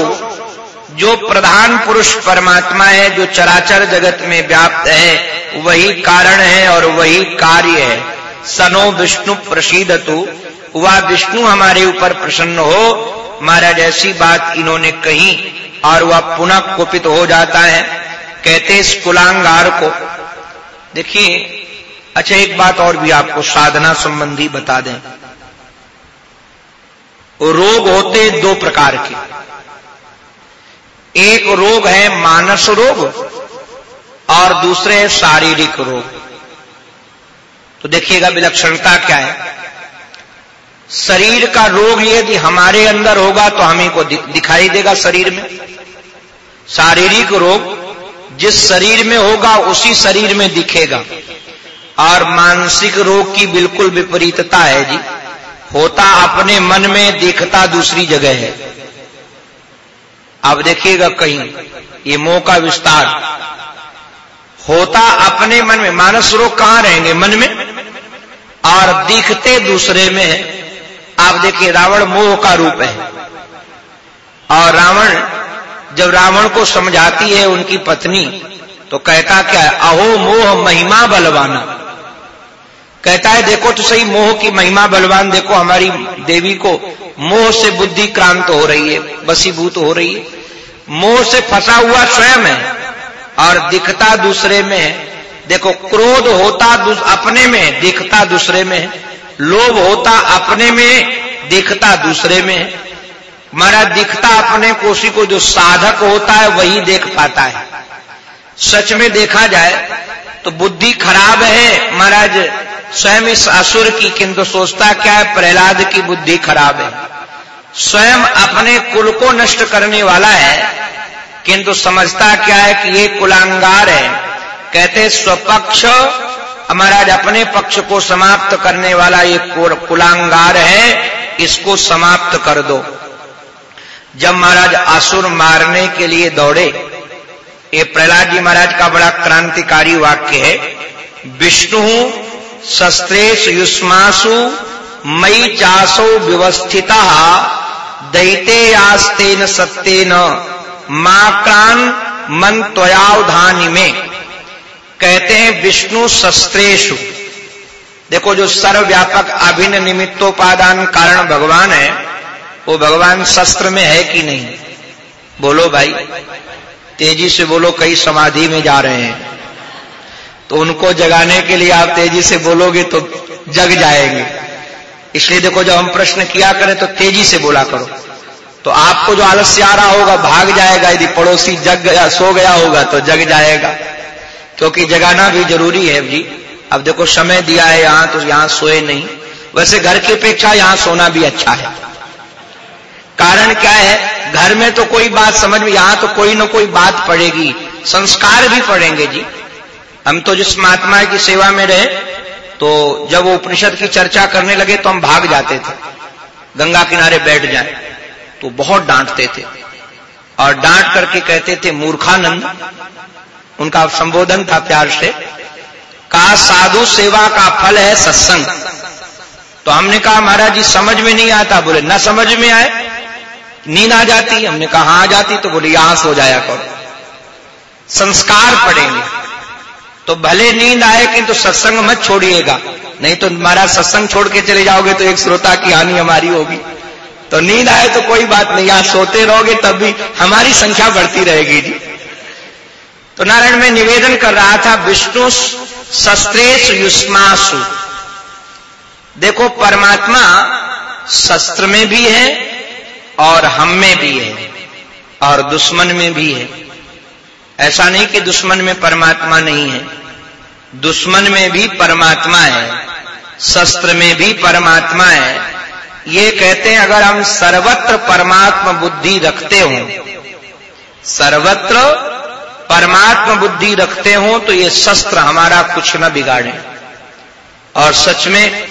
जो प्रधान पुरुष परमात्मा है, जो चराचर जगत में व्याप्त है, वही कारण है और वही कार्य है। सनो विष्णु प्रसिद वह विष्णु हमारे ऊपर प्रसन्न हो, महाराज ऐसी बात इन्होंने कही और वह पुनः कुपित हो जाता है। कहते इस कुलांगार को। देखिए अच्छा एक बात और भी आपको साधना संबंधी बता दें। रोग होते दो प्रकार के। एक रोग है मानस रोग और दूसरे है शारीरिक रोग। तो देखिएगा विलक्षणता क्या है। शरीर का रोग यदि हमारे अंदर होगा तो हमें को दिखाई देगा शरीर में। शारीरिक रोग जिस शरीर में होगा उसी शरीर में दिखेगा। और मानसिक रोग की बिल्कुल विपरीतता है जी। होता अपने मन में, देखता दूसरी जगह है। अब देखिएगा कहीं, ये मोह का विस्तार। होता अपने मन में, मानस रोग कहाँ रहेंगे मन में? और दिखते दूसरे में है। आप देखिए, रावण मोह का रूप है। और रावण, जब रावण को समझाती है उनकी पत्नी तो कहता क्या, अहो मोह महिमा बलवाना। कहता है, देखो तो सही, मोह की महिमा बलवान, देखो हमारी देवी को, मोह से बुद्धि क्रांत हो रही है बसीभूत हो रही है। मोह से फंसा हुआ स्वयं है, और दिखता दूसरे में है। देखो, क्रोध होता अपने में दिखता दूसरे में है। लोभ होता अपने में दिखता दूसरे में है। दिखता अपने कोशी को, जो साधक होता है, वही देख पाता है। सच में देखा जाए तो बुद्धि खराब है, महाराज। स्वयं इस असुर की किंतु सोचता, क्या है, प्रहलाद की बुद्धि खराब है। स्वयं अपने कुल को नष्ट करने वाला है, किंतु समझता क्या है कि ये कुलांगार है। कहते, स्वपक्ष, महाराज अपने पक्ष को समाप्त करने वाला ये कुलांगार है, इसको समाप्त कर दो। जब महाराज असुर मारने के लिए दौड़े, ये प्रहलाद जी महाराज का बड़ा क्रांतिकारी वाक्य है, विष्णु शस्त्रेश युष्मासु मई चासो व्यवस्थिता, दैते आस्तेन सत्येन माक्रान मन त्वयावधानी में। कहते हैं विष्णु शस्त्रेशु देखो, जो सर्वव्यापक अभिन्न निमित्तोपादान कारण भगवान है, वो भगवान शस्त्र में है कि नहीं? बोलो भाई। तेज़ी से बोलो, कई समाधि में जा रहे हैं। तो उनको जगाने के लिए आप तेज़ी से बोलोगे तो जग जाएँगे। इसलिए देखो, जब हम प्रश्न किया करें तो तेज़ी से बोला करो। तो आपको जो आलस्य आ रहा होगा, भाग जाएगा। यदि पड़ोसी जग गया, सो गया होगा तो जग जाएगा। क्योंकि जगाना भी ज़रूरी है जी। अब देखो, समय दिया है यहाँ तो यहाँ सोए नहीं। वैसे घर की अपेक्षा यहाँ सोना भी अच्छा है। कारण क्या है? घर में तो कोई बात समझ में, यहाँ तो कोई ना कोई बात पड़ेगी। संस्कार भी पड़ेंगे जी। हम तो जिस महात्मा की सेवा में रहे तो जब वो उपनिषद की चर्चा करने लगे तो हम भाग जाते थे। गंगा किनारे बैठ जाए तो बहुत डांटते थे। और डांट करके कहते थे, मूर्खानंद, उनका संबोधन था प्यार से, कहा, साधु सेवा का फल है सत्संग। तो हमने कहा, महाराज जी, समझ में नहीं आता। बोले, न समझ में आए, नींद आ जाती। हमने कहा हाँ आ जाती। तो बोले, यहाँ सो जाया करो। संस्कार पड़ेंगे तो भले नींद आए किंतु तो सत्संग मत छोड़िएगा। नहीं तो महाराज, सत्संग छोड़ के चले जाओगे तो एक श्रोता की हानि हमारी होगी। तो नींद आए तो कोई बात नहीं यहाँ सोते रहोगे तब भी हमारी संख्या बढ़ती रहेगी जी। तो नारायण, में निवेदन कर रहा था, विष्णु शस्त्रेश युष्मासु। देखो, परमात्मा शस्त्र में भी है और हम में भी है और दुश्मन में भी है। ऐसा नहीं कि दुश्मन में परमात्मा नहीं है। दुश्मन में भी परमात्मा है, शस्त्र में भी परमात्मा है। ये कहते हैं, अगर हम सर्वत्र परमात्मा बुद्धि रखते हो, सर्वत्र परमात्मा बुद्धि रखते हो तो ये शस्त्र हमारा कुछ न बिगाड़े। और सच में,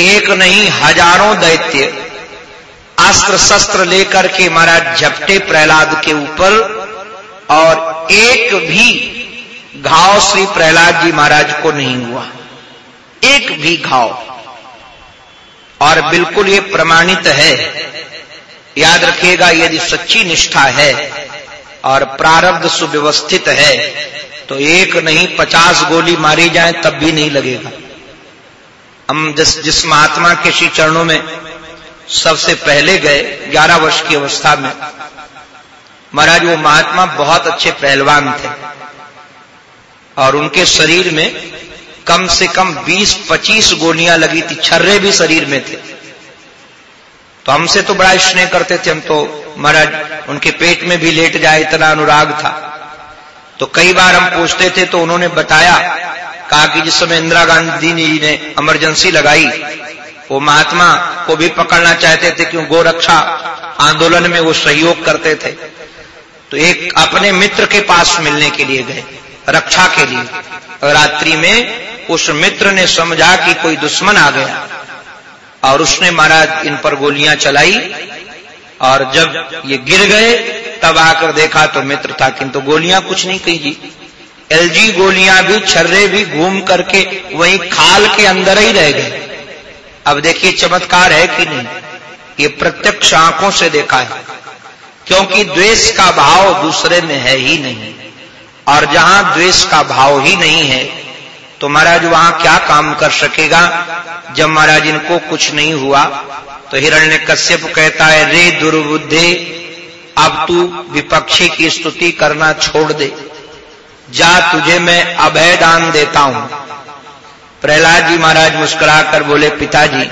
एक नहीं, हज़ारों दैत्य अस्त्र शस्त्र लेकर के महाराज झपटे प्रहलाद के ऊपर और एक भी घाव श्री प्रहलाद जी महाराज को नहीं हुआ। एक भी घाव। और बिल्कुल ये प्रमाणित है। याद रखिएगा, यदि सच्ची निष्ठा है और प्रारब्ध सुव्यवस्थित है तो एक नहीं पचास गोली मारी जाए तब भी नहीं लगेगा। हम जिस जिस महात्मा के श्री चरणों में सबसे पहले गए, ग्यारह वर्ष की अवस्था में महाराज, वो महात्मा बहुत अच्छे पहलवान थे। और उनके शरीर में कम से कम 20-25 गोलियाँ लगी थी, छर्रे भी शरीर में थे। तो हमसे तो बड़ा स्नेह करते थे हम तो महाराज, उनके पेट में भी लेट जाए, इतना अनुराग था। तो कई बार हम पूछते थे तो उन्होंने बताया, कहा कि जिस समय इंदिरा गांधी जी ने इमरजेंसी लगाई, वो महात्मा को भी पकड़ना चाहते थे, क्यों गोरक्षा आंदोलन में वो सहयोग करते थे। तो एक अपने मित्र के पास मिलने के लिए गए, रक्षा के लिए। रात्रि में उस मित्र ने समझा कि कोई दुश्मन आ गया और उसने महाराज इन पर गोलियाँ चलाई और जब ये गिर गए, तब आकर देखा तो मित्र था, किंतु गोलियाँ कुछ नहीं कही जी एलजी गोलियाँ भी, छर्रे भी घूम करके वहीं खाल के अंदर ही रह गए। अब देखिए चमत्कार है कि नहीं, ये प्रत्यक्ष आँखों से देखा है। क्योंकि द्वेष का भाव दूसरे में है ही नहीं। और जहाँ द्वेष का भाव ही नहीं है तो महाराज वहाँ क्या काम कर सकेगा? जब महाराज इनको कुछ नहीं हुआ तो हिरण्य कश्यप कहता है, रे दुर्बुद्धे, अब तू विपक्षी की स्तुति करना छोड़ दे। जा तुझे मैं अभय दान देता हूँ। प्रहलाद जी महाराज मुस्कुराकर बोले, पिताजी,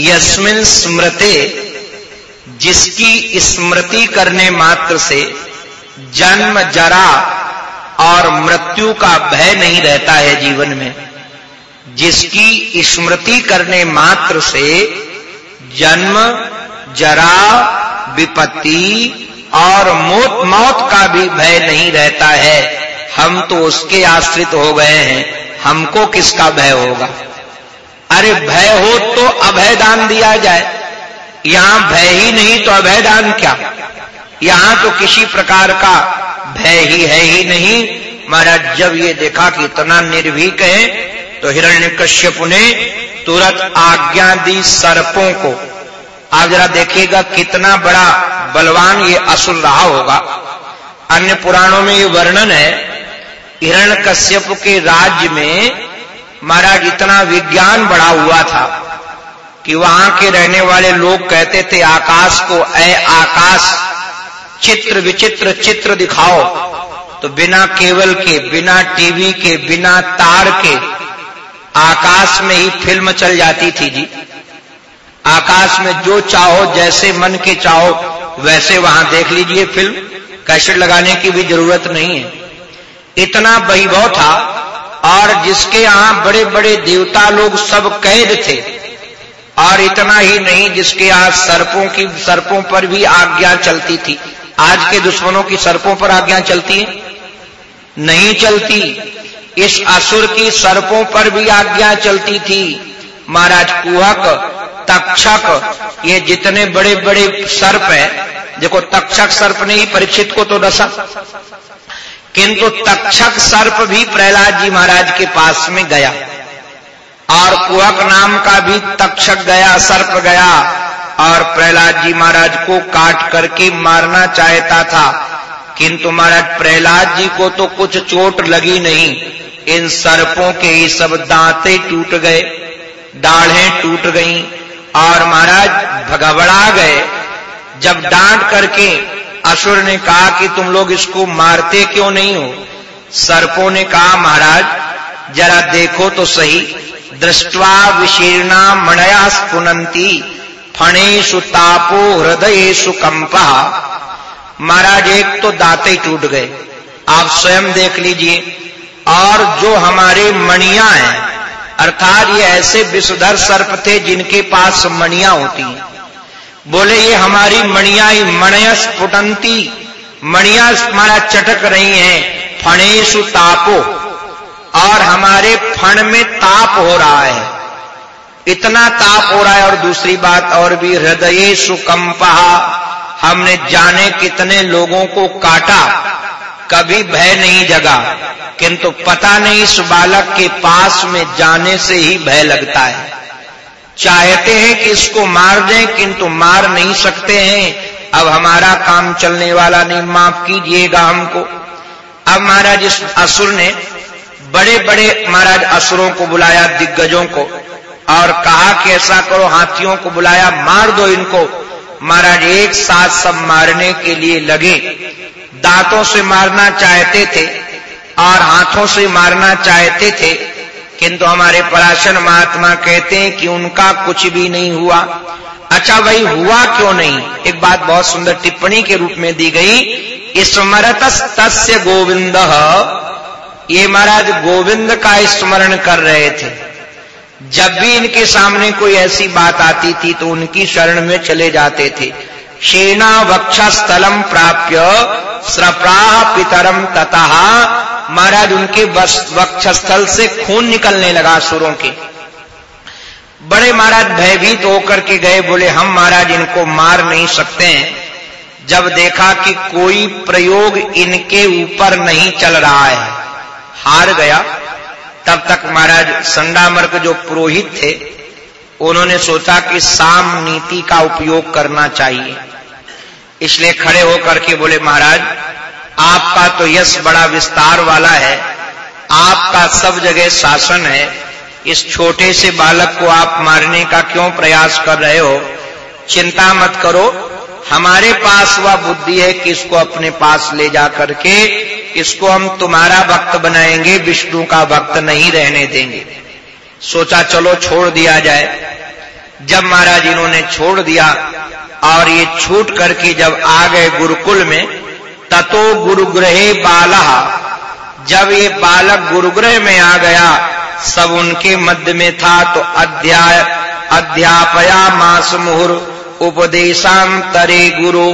यस्मिन स्मृते जिसकी स्मृति करने मात्र से जन्म जरा और मृत्यु का भय नहीं रहता है जीवन में। जिसकी स्मृति करने मात्र से जन्म जरा, विपत्ति और मौत मौत का भी भय नहीं रहता है। हम तो उसके आश्रित हो गए हैं। हमको किसका भय होगा? अरे भय हो तो अभय दान दिया जाए। यहाँ भय ही नहीं तो अभय दान क्या? यहाँ तो किसी प्रकार का भय ही है ही नहीं। महाराज, जब ये देखा कि इतना निर्भीक है तो हिरण्य कश्यप ने तुरंत आज्ञा दी सर्पों को। आप जरा देखिएगा कितना बड़ा बलवान ये असुर रहा होगा। अन्य पुराणों में ये वर्णन है हिरण कश्यप के राज्य में महाराज इतना विज्ञान बढ़ा हुआ था। कि वहाँ के रहने वाले लोग कहते थे, आकाश को ए आकाश, चित्र विचित्र चित्र दिखाओ। तो बिना केबल के, बिना टीवी के, बिना तार के आकाश में ही फ़िल्म चल जाती थी जी। आकाश में जो चाहो, जैसे मन के चाहो, वैसे वहाँ देख लीजिए फ़िल्म। कैसेट लगाने की भी ज़रूरत नहीं है। इतना वैभव था, और जिसके यहाँ बड़े बड़े देवता लोग सब कैद थे। और इतना ही नहीं जिसके आज सर्पों की, सर्पों पर भी आज्ञा चलती थी। आज के दुश्मनों की सर्पों पर आज्ञा चलती है? नहीं चलती। इस असुर की सर्पों पर भी आज्ञा चलती थी। महाराज कुहक, तक्षक, ये जितने बड़े बड़े सर्प हैं, देखो तक्षक सर्प ने ही परीक्षित को तो डसा किंतु तक्षक सर्प भी प्रहलाद जी महाराज के पास में गया। और कुहक नाम का भी तक्षक गया, सर्प गया, और प्रहलाद जी महाराज को काट करके मारना चाहता था। किंतु महाराज, प्रहलाद जी को तो कुछ चोट लगी नहीं। इन सर्पों के ही सब दांते टूट गए, दाढ़ें टूट गईं, और महाराज भगवड़ा गए। जब डांट करके असुर ने कहा कि तुम लोग इसको मारते क्यों नहीं हो? सर्पों ने कहा, महाराज, जरा देखो तो सही। दृष्टवा विशीर्णा मणया स्पुनती फणेशु तापो हृदयेशु कंपा महाराज, एक तो दाते टूट गए। आप स्वयं देख लीजिए। और जो हमारे मणिया हैं, अर्थात ये ऐसे विषधर सर्प थे जिनके पास मणिया होती हैं। बोले, ये हमारी मणिया ही मणय स्फुटंती मणिया हमारा चटक रही हैं। फणेशु तापो। और हमारे फण में ताप हो रहा है। इतना ताप हो रहा है और दूसरी बात और भी, हृदय सुकंपा। हमने जाने कितने लोगों को काटा, कभी भय नहीं जगा। किंतु पता नहीं इस बालक के पास में जाने से ही भय लगता है। चाहते हैं कि इसको मार दें, किंतु मार नहीं सकते हैं। अब हमारा काम चलने वाला नहीं, माफ़ कीजिएगा हमको। अब महाराज इस असुर ने बड़े बड़े महाराज असुरों को बुलाया, दिग्गजों को, और कहा कि ऐसा करो, हाथियों को बुलाया, मार दो इनको। महाराज एक साथ सब मारने के लिए लगे। दांतों से मारना चाहते थे और हाथों से मारना चाहते थे, किंतु हमारे पराशर महात्मा कहते हैं कि उनका कुछ भी नहीं हुआ। अच्छा भाई हुआ क्यों नहीं? एक बात बहुत सुंदर टिप्पणी के रूप में दी गई। स्मरत तस्य गोविंद ये महाराज गोविंद का स्मरण कर रहे थे। जब भी इनके सामने कोई ऐसी बात आती थी तो उनकी शरण में चले जाते थे। शेना वक्षस्थलम प्राप्य, स्रप्राह पितरम तथा महाराज उनके वक्षस्थल से खून निकलने लगा सुरों के। बड़े महाराज भयभीत होकर के गए, बोले, हम महाराज इनको मार नहीं सकते हैं। जब देखा कि कोई प्रयोग इनके ऊपर नहीं चल रहा है हार गया। तब तक महाराज संडामर्क जो पुरोहित थे, उन्होंने सोचा कि साम नीति का उपयोग करना चाहिए। इसलिए खड़े होकर के बोले, महाराज, आपका तो यश बड़ा विस्तार वाला है। आपका सब जगह शासन है। इस छोटे से बालक को आप मारने का क्यों प्रयास कर रहे हो? चिंता मत करो। हमारे पास वह बुद्धि है कि इसको अपने पास ले जा करके इसको हम तुम्हारा भक्त बनाएँगे, विष्णु का भक्त नहीं रहने देंगे। सोचा चलो छोड़ दिया जाए। जब महाराज इन्होंने छोड़ दिया और ये छूट करके जब आ गए गुरुकुल में, ततो गुरुग्रहे बाला। जब ये बालक गुरुग्रह में आ गया, सब उनके मध्य में था तो अध्याय अध्यापया मास मुहुर उपदेशांतरे गुरु।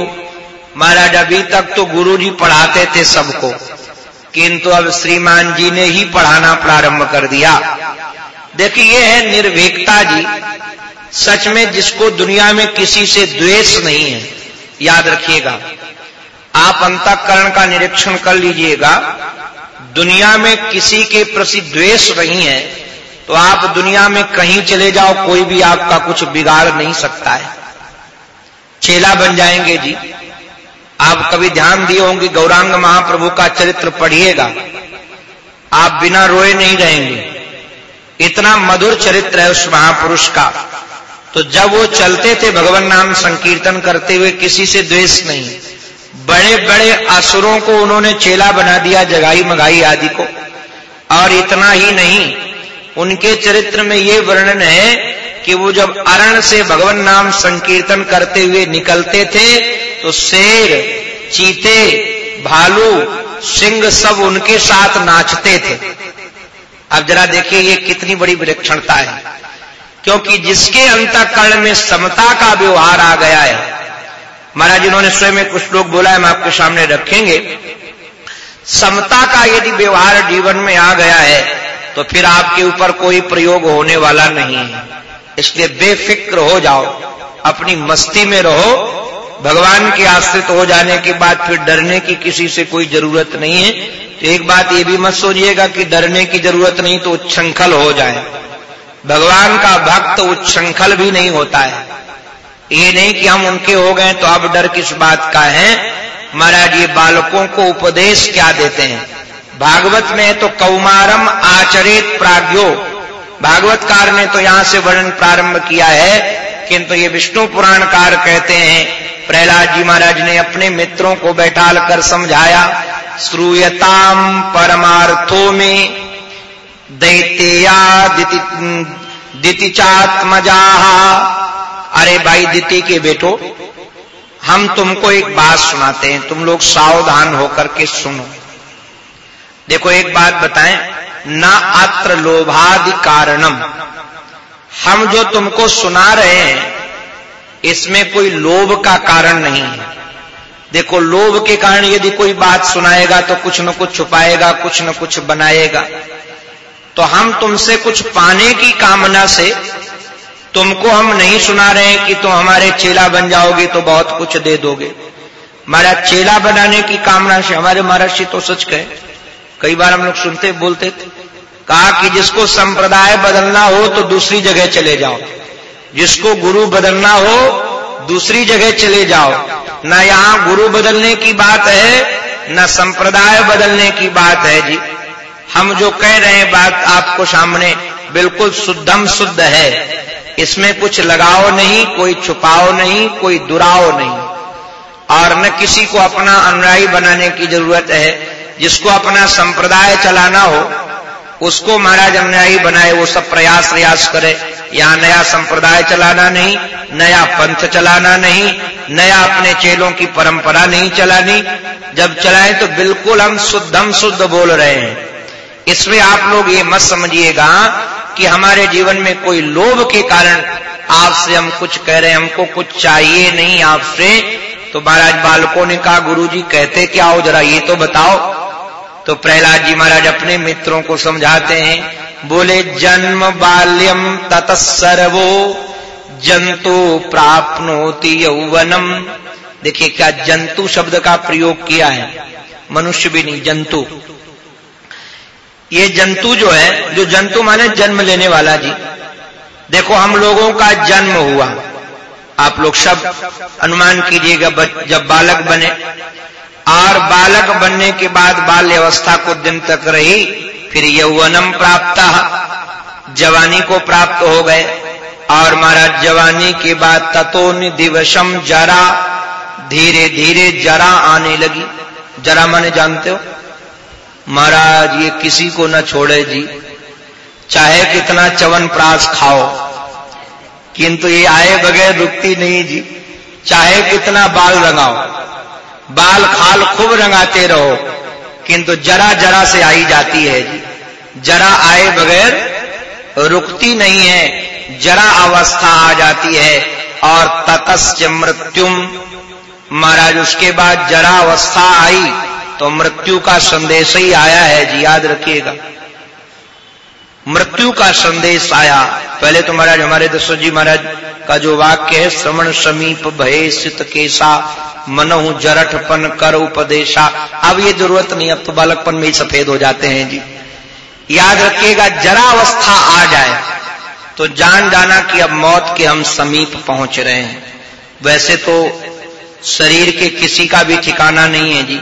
महाराज, अभी तक तो गुरु जी पढ़ाते थे सबको। किंतु अब श्रीमान जी ने ही पढ़ाना प्रारंभ कर दिया। देखिए, ये है निर्भीकता जी। सच में जिसको दुनिया में किसी से द्वेष नहीं है, याद रखिएगा। आप अंतकरण का निरीक्षण कर लीजिएगा। दुनिया में किसी के प्रति द्वेष नहीं है तो आप दुनिया में कहीं चले जाओ, कोई भी आपका कुछ बिगाड़ नहीं सकता है। चेला बन जाएँगे जी। आप कभी ध्यान दिए होंगे, गौरांग महाप्रभु का चरित्र पढ़िएगा। आप बिना रोए नहीं रहेंगे। इतना मधुर चरित्र है उस महापुरुष का। तो जब वो चलते थे भगवान नाम संकीर्तन करते हुए, किसी से द्वेष नहीं। बड़े बड़े असुरों को उन्होंने चेला बना दिया, जगाई मगाई आदि को। और इतना ही नहीं, उनके चरित्र में ये वर्णन है कि वो जब अरण से भगवान नाम संकीर्तन करते हुए निकलते थे तो शेर, चीते, भालू, सिंह सब उनके साथ नाचते थे। अब जरा देखिए ये कितनी बड़ी विलक्षणता है। क्योंकि जिसके अंतकरण में समता का व्यवहार आ गया है, महाराज इन्होंने स्वयं कुछ लोग बोला है, हम आपके सामने रखेंगे। समता का यदि व्यवहार जीवन में आ गया है तो फिर आपके ऊपर कोई प्रयोग होने वाला नहीं है। इसलिए बेफिक्र हो जाओ, अपनी मस्ती में रहो, भगवान के आश्रित हो जाने के बाद फिर डरने की किसी से कोई ज़रूरत नहीं है। तो एक बात ये भी मत सोचिएगा कि डरने की ज़रूरत नहीं तो उच्छृंखल हो जाए। भगवान का भक्त उच्छृंखल भी नहीं होता है। ये नहीं कि हम उनके हो गए तो अब डर किस बात का है? महाराज, ये बालकों को उपदेश क्या देते हैं? भागवत में तो कौमारम आचरित प्राग्यो भागवतकार ने तो यहाँ से वर्णन प्रारंभ किया है, किंतु ये विष्णु पुराणकार कहते हैं, प्रहलाद जी महाराज ने अपने मित्रों को बैठाल कर समझाया, श्रूयताम परमार्थों में दैत्या दितिचात्मजा। अरे भाई, दिति के बेटो, हम तुमको एक बात सुनाते हैं, तुम लोग सावधान होकर के सुनो। देखो, एक बात बताएँ न अत्र लोभादि कारणम। हम जो तुमको सुना रहे हैं, इसमें कोई लोभ का कारण नहीं है। देखो, लोभ के कारण यदि कोई बात सुनाएगा तो कुछ न कुछ छुपाएगा, कुछ न कुछ बनाएगा। तो हम तुमसे कुछ पाने की कामना से, तुमको हम नहीं सुना रहे हैं कि तुम हमारे चेला बन जाओगे तो बहुत कुछ दे दोगे। हमारा चेला बनाने की कामना से हमारे महर्षि तो सच कहे। कई बार हम लोग सुनते, बोलते थे। कहा कि जिसको संप्रदाय बदलना हो तो दूसरी जगह चले जाओ। जिसको गुरु बदलना हो, दूसरी जगह चले जाओ। न यहाँ गुरु बदलने की बात है, न संप्रदाय बदलने की बात है जी। हम जो कह रहे हैं बात आपको सामने बिल्कुल शुद्धम शुद्ध है। इसमें कुछ लगाओ नहीं, कोई छुपाओ नहीं, कोई दुराओ नहीं। और न किसी को अपना अनुयायी बनाने की ज़रूरत है। जिसको अपना संप्रदाय चलाना हो उसको महाराज अनुयायी बनाए, वो सब प्रयास प्रयास करे। यहाँ नया संप्रदाय चलाना नहीं, नया पंथ चलाना नहीं, नया अपने चेलों की परंपरा नहीं चलानी। जब चलाए तो बिल्कुल हम शुद्धम शुद्ध बोल रहे हैं। इसमें आप लोग ये मत समझिएगा कि हमारे जीवन में कोई लोभ के कारण आपसे हम कुछ कह रहे हैं, हमको कुछ चाहिए नहीं आपसे। तो महाराज बालकों ने कहा, गुरुजी कहते क्या हो जरा ये तो बताओ। तो प्रहलाद जी महाराज अपने मित्रों को समझाते हैं। बोले, जन्म बाल्यम ततसर्वो जंतु प्राप्नोति यौवनम। देखिए, क्या जंतु शब्द का प्रयोग किया है? मनुष्य भी नहीं, जंतु। ये जंतु जो है, जो जंतु माने जन्म लेने वाला जी। देखो, हम लोगों का जन्म हुआ। आप लोग सब अनुमान कीजिएगा जब बालक बने और बालक बनने के बाद बाल्य अवस्था को दिन तक रही, फिर यौवनम प्राप्त जवानी को प्राप्त हो गए। और महाराज, जवानी के बाद ततो दिवसम जरा धीरे धीरे जरा आने लगी। जरा माने जानते हो? महाराज, ये किसी को न छोड़े जी। चाहे कितना चवन प्रास खाओ, किंतु ये आए बगैर रुकती नहीं जी। चाहे कितना बाल रंगाओ बाल खाल खूब रंगाते रहो, किंतु जरा जरा से आई जाती है जी। जरा आए बगैर रुकती नहीं है, जरा अवस्था आ जाती है और ततस्य मृत्युम। महाराज, उसके बाद जरा अवस्था आई तो मृत्यु का संदेश ही आया है, जी, याद रखिएगा। मृत्यु का संदेश आया। पहले तो महाराज, हमारे दशरथ जी महाराज का जो वाक्य है, श्रवण समीप भय सित केसा मनहु जरठपन कर उपदेशा। अब ये ज़रूरत नहीं, अब तो बालकपन में ही सफ़ेद हो जाते हैं जी। याद रखिएगा, जरा अवस्था आ जाए तो जान जाना कि अब मौत के हम समीप पहुँच रहे हैं। वैसे तो शरीर के किसी का भी ठिकाना नहीं है जी।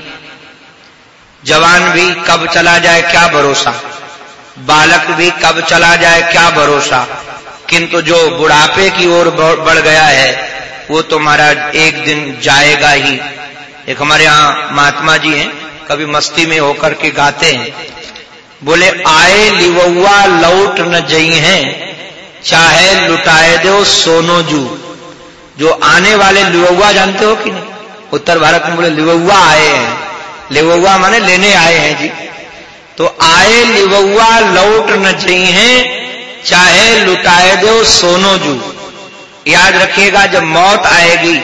जवान भी कब चला जाए, क्या भरोसा? बालक भी कब चला जाए क्या भरोसा? किंतु जो बुढ़ापे की ओर बढ़ गया है, वो तो एक दिन जाएगा ही। एक हमारे यहाँ महात्मा जी हैं, कभी मस्ती में होकर के गाते हैं। बोले, आए लिवुआ लौट न जई हैं, चाहे लुटाए दो सोनो जू। जो आने वाले लिवुआ जानते हो कि नहीं? उत्तर भारत में बोले, लिवुआ आए हैं। लिवुआ माने लेने आए हैं जी। तो आए लिवुआ लौट न चाहिए चाहे लुटाए दो सोनो जू। याद रखिएगा, जब मौत आएगी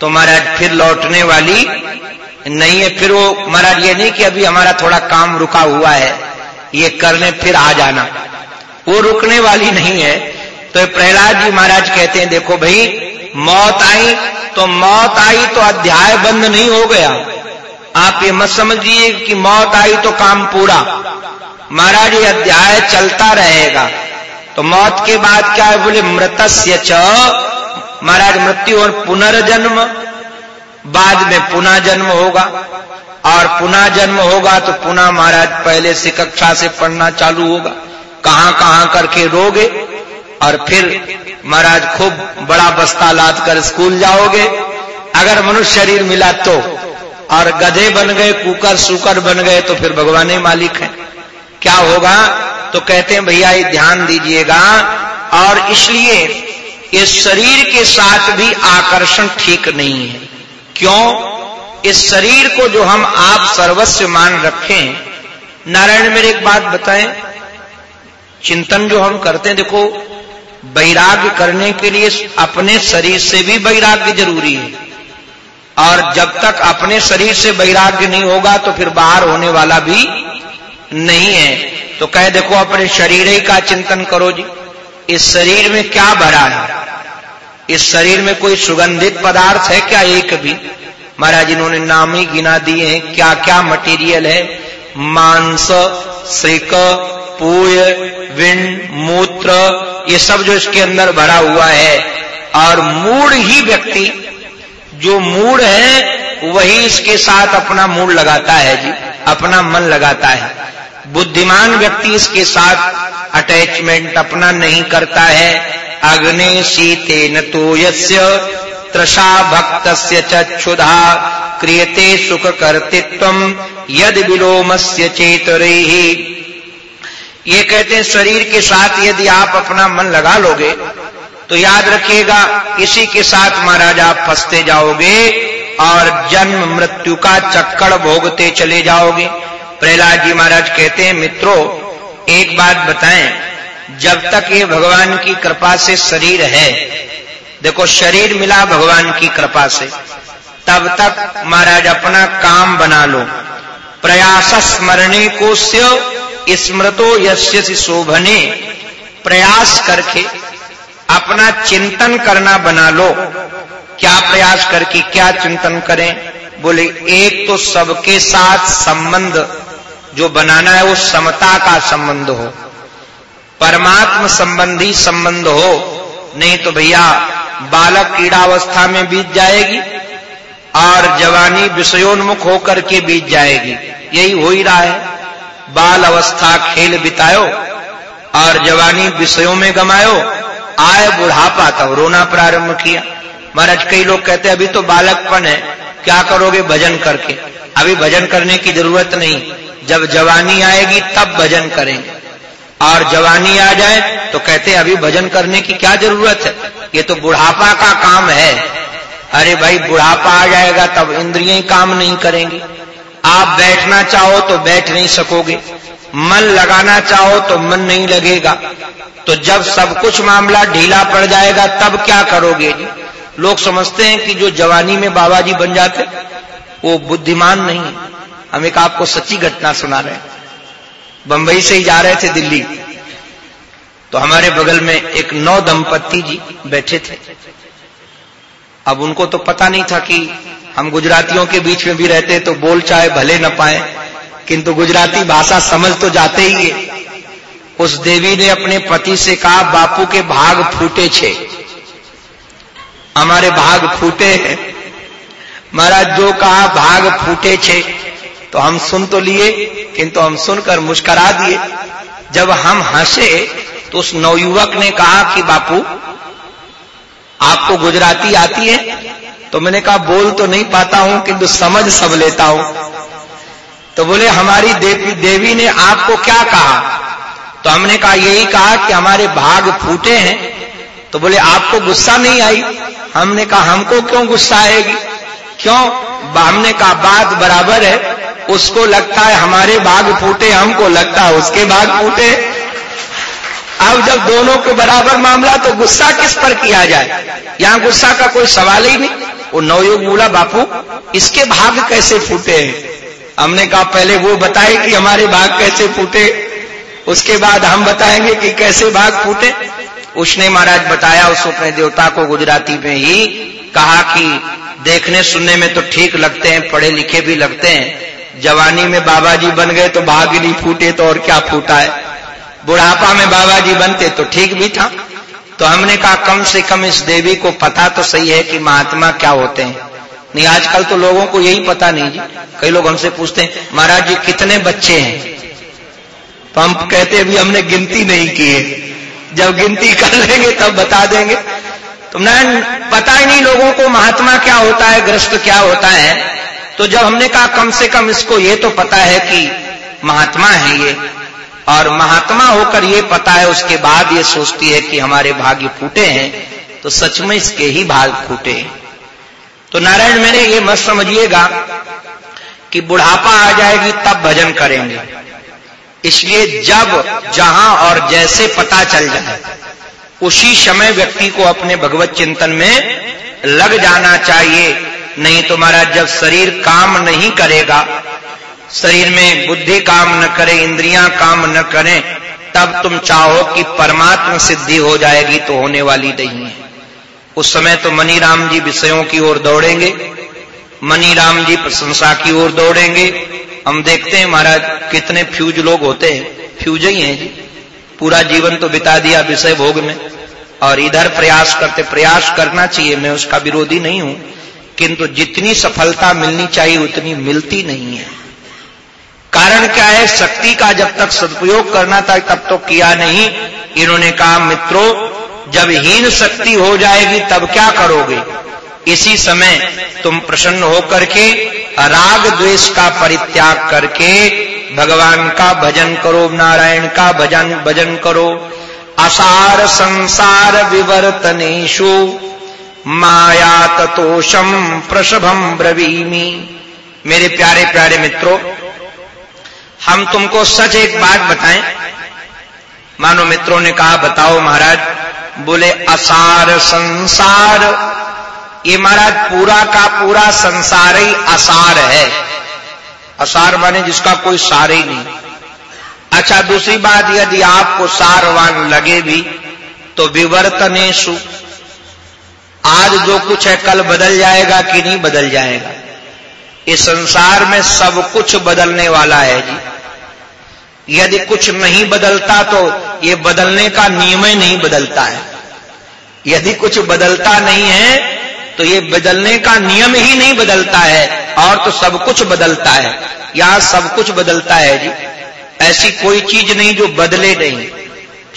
तो महाराज फिर लौटने वाली नहीं है। फिर वो महाराज ये नहीं कि अभी हमारा थोड़ा काम रुका हुआ है, ये करने फिर आ जाना। वो रुकने वाली नहीं है। तो प्रहलाद जी महाराज कहते हैं, देखो भाई, मौत आई तो मौत आई तो अध्याय बंद नहीं हो गया। आप ये मत समझिए कि मौत आई तो काम पूरा। महाराज, ये अध्याय चलता रहेगा। तो मौत के बाद क्या है? बोले, मृतस्य च। महाराज, मृत्यु और पुनर्जन्म। बाद में पुनः जन्म होगा। और पुनः जन्म होगा तो पुनः महाराज, पहले से कक्षा से पढ़ना चालू होगा। कहाँ कहाँ करके रोगे। और फिर महाराज, खूब बड़ा बस्ता लाद कर स्कूल जाओगे। अगर मनुष्य शरीर मिला तो। और गधे बन गए, कुकर सुकर बन गए तो फिर भगवान ही मालिक है। क्या होगा? तो कहते हैं, भैया, ये ध्यान दीजिएगा। और इसलिए इस शरीर के साथ भी आकर्षण ठीक नहीं है। क्यों? इस शरीर को जो हम आप सर्वस्व मान रखें। नारायण, मेरे एक बात बताएँ। चिंतन जो हम करते हैं, देखो, वैराग्य करने के लिए अपने शरीर से भी वैराग्य ज़रूरी है। और जब तक अपने शरीर से वैराग्य नहीं होगा तो फिर बाहर होने वाला भी नहीं है। तो कहे देखो, अपने शरीर ही का चिंतन करो जी। इस शरीर में क्या भरा है? इस शरीर में कोई सुगंधित पदार्थ है क्या एक भी? महाराज, इन्होंने नाम ही गिना दिए हैं। क्या क्या मटेरियल है? मांस श्रिक पूय विंड मूत्र, ये सब जो इसके अंदर भरा हुआ है। और मूड ही व्यक्ति जो मूड है, वही इसके साथ अपना मूड लगाता है जी, अपना मन लगाता है। बुद्धिमान व्यक्ति इसके साथ अटैचमेंट अपना नहीं करता है। अग्नि शीते न तो यस्य भक्त चक्षुधा क्रियते सुख कर्तृत्व यद विलोम से चेतरे। ये कहते हैं, शरीर के साथ यदि आप अपना मन लगा लोगे तो याद रखिएगा, इसी के साथ महाराज आप फंसते जाओगे और जन्म मृत्यु का चक्कर भोगते चले जाओगे। प्रहलाद जी महाराज कहते हैं, मित्रों, एक बात बताएँ, जब तक ये भगवान की कृपा से शरीर है, देखो शरीर मिला भगवान की कृपा से, तब तक महाराज अपना काम बना लो। प्रयास स्मरणे को स्मृतो यश्य शोभने, प्रयास करके अपना चिंतन करना बना लो। क्या प्रयास करके क्या चिंतन करें? बोले, एक तो सबके साथ संबंध, जो बनाना है वो समता का संबंध हो। परमात्म संबंधी संबंध हो। नहीं तो भैया, बालक कीड़ावस्था में बीत जाएगी और जवानी विषयोन्मुख होकर के बीत जाएगी। यही हो ही रहा है। बाल अवस्था खेल बितायो और जवानी विषयों में गमायो। आए, बुढ़ापा तब रोना प्रारंभ किया। महाराज, कई लोग कहते हैं, अभी तो बालकपन है, क्या करोगे भजन करके? अभी भजन करने की ज़रूरत नहीं। जब जवानी आएगी, तब भजन करेंगे। और जवानी आ जाए तो कहते हैं, अभी भजन करने की क्या ज़रूरत है? ये तो बुढ़ापा का काम है। अरे भाई, बुढ़ापा आ जाएगा, तब इंद्रिय काम नहीं करेंगी। आप बैठना चाहो तो बैठ नहीं सकोगे। मन लगाना चाहो तो मन नहीं लगेगा। तो जब सब कुछ मामला ढीला पड़ जाएगा, तब क्या करोगे? जी लोग समझते हैं कि जो जवानी में बाबा जी बन जाते, वो बुद्धिमान नहीं है। हम एक आपको सच्ची घटना सुना रहे हैं। बंबई से ही जा रहे थे दिल्ली। तो हमारे बगल में एक नौ दंपत्ति जी बैठे थे। अब उनको तो पता नहीं था कि हम गुजरातियों के बीच में भी रहते तो बोल चाहे भले न पाए। किंतु गुजराती भाषा समझ तो जाते ही है। उस देवी ने अपने पति से कहा, बापू के भाग फूटे छे। हमारे भाग फूटे हैं। महाराज, जो कहा भाग फूटे छे तो हम सुन तो लिए, किंतु हम सुनकर मुस्करा दिए। जब हम हंसे तो उस नवयुवक ने कहा कि, बापू, आपको गुजराती आती है? तो मैंने कहा, बोल तो नहीं पाता हूँ, किंतु समझ सब लेता हूँ। तो बोले, हमारी देवी देवी ने आपको क्या कहा? तो हमने कहा, यही कहा कि हमारे भाग फूटे हैं। तो बोले, आपको गुस्सा नहीं आई? हमने कहा, हमको क्यों गुस्सा आएगी? क्यों? हमने कहा, बात बराबर है। उसको लगता है हमारे भाग फूटे, हमको लगता है उसके भाग फूटे। अब जब दोनों के बराबर मामला तो गुस्सा किस पर किया जाए? यहाँ गुस्सा का कोई सवाल ही नहीं। वो नवयुग बोला, बापू, इसके भाग कैसे फूटे हैं? हमने कहा, पहले वो बताए कि हमारे भाग कैसे फूटे। उसके बाद हम बताएँगे कि कैसे भाग फूटे। उसने महाराज बताया, उस अपने देवता को गुजराती में ही कहा कि देखने सुनने में तो ठीक लगते हैं, पढ़े लिखे भी लगते हैं। जवानी में बाबा जी बन गए तो भाग नहीं फूटे तो और क्या फूटा है? बुढ़ापा में बाबा जी बनते तो ठीक भी था। तो हमने कहा, कम से कम इस देवी को पता तो सही है कि महात्मा क्या होते हैं। नहीं, आजकल तो लोगों को यही पता नहीं जी। कई लोग हमसे पूछते हैं, महाराज जी, कितने बच्चे हैं? तो हम कहते भी हमने गिनती नहीं की है। जब गिनती कर लेंगे, तब बता देंगे। तो मैं पता ही नहीं लोगों को महात्मा क्या होता है ग्रस्त क्या होता है। तो जब हमने कहा, कम से कम इसको ये तो पता है कि महात्मा है ये। और महात्मा होकर ये पता है, उसके बाद ये सोचती है कि हमारे भाग्य फूटे हैं तो सच में इसके ही भाग फूटे तो नारायण मेरे ये मत समझिएगा कि बुढ़ापा आ जाएगी तब भजन करेंगे। इसलिए जब, जहाँ और जैसे पता चल जाए, उसी समय व्यक्ति को अपने भगवत चिंतन में लग जाना चाहिए। नहीं तो महाराज, जब शरीर काम नहीं करेगा, शरीर में बुद्धि काम न करे, इंद्रियाँ काम न करें, तब तुम चाहो कि परमात्मा सिद्धि हो जाएगी तो होने वाली नहीं है। उस समय तो मनी राम जी विषयों की ओर दौड़ेंगे। मनी राम जी प्रशंसा की ओर दौड़ेंगे। हम देखते हैं महाराज, कितने फ्यूज लोग होते हैं। फ्यूज ही हैं जी। पूरा जीवन तो बिता दिया विषय भोग में। और इधर प्रयास करते, प्रयास करना चाहिए, मैं उसका विरोधी नहीं हूँ। किंतु जितनी सफलता मिलनी चाहिए, उतनी मिलती नहीं है। कारण क्या है? शक्ति का जब तक सदुपयोग करना था, तब तो किया नहीं। इन्होंने कहा, मित्रों जब हीन शक्ति हो जाएगी, तब क्या करोगे? इसी समय तुम प्रसन्न होकर के राग द्वेष का परित्याग करके भगवान का भजन करो, नारायण का भजन भजन करो। असार संसार विवर्तनेशु माया ततोषम प्रसभम ब्रवीमी। मेरे प्यारे प्यारे मित्रों, हम तुमको सच एक बात बताएँ। मानो मित्रों ने कहा, बताओ महाराज बोले, असार संसार, ये महाराज पूरा का पूरा संसार ही असार है। असार माने जिसका कोई सार ही नहीं। अच्छा दूसरी बात, यदि आपको सारवान लगे भी तो विवर्तनेशु। आज जो कुछ है, कल बदल जाएगा कि नहीं बदल जाएगा? इस संसार में सब कुछ बदलने वाला है जी। यदि कुछ नहीं बदलता तो ये बदलने का नियम ही नहीं बदलता है। यदि कुछ बदलता नहीं है तो ये बदलने का नियम ही नहीं बदलता है, और तो सब कुछ बदलता है। यहाँ सब कुछ बदलता है जी। ऐसी कोई चीज़ नहीं जो बदले नहीं।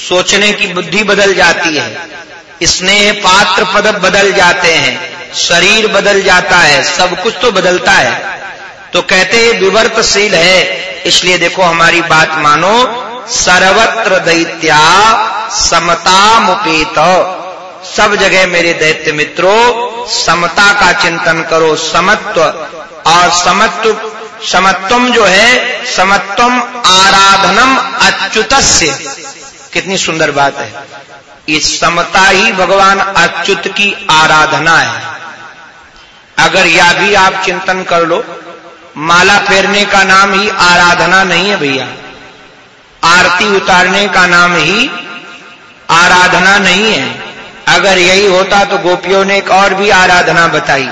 सोचने की बुद्धि बदल जाती है। स्नेह पात्र पद बदल जाते हैं। शरीर बदल जाता है। सब कुछ तो बदलता है। तो कहते हैं, विवर्तशील है। इसलिए देखो हमारी बात मानो, सर्वत्र दैत्या समता मुपेत। सब जगह मेरे दैत्य मित्रों, समता का चिंतन करो, समत्व। और समत्व, समत्वम जो है, समत्वम आराधनम अच्युत कितनी सुंदर बात है। इस समता ही भगवान अच्युत की आराधना है। अगर यह भी आप चिंतन कर लो माला फेरने का नाम ही आराधना नहीं है भैया। आरती उतारने का नाम ही आराधना नहीं है। अगर यही होता तो गोपियों ने एक और भी आराधना बताई।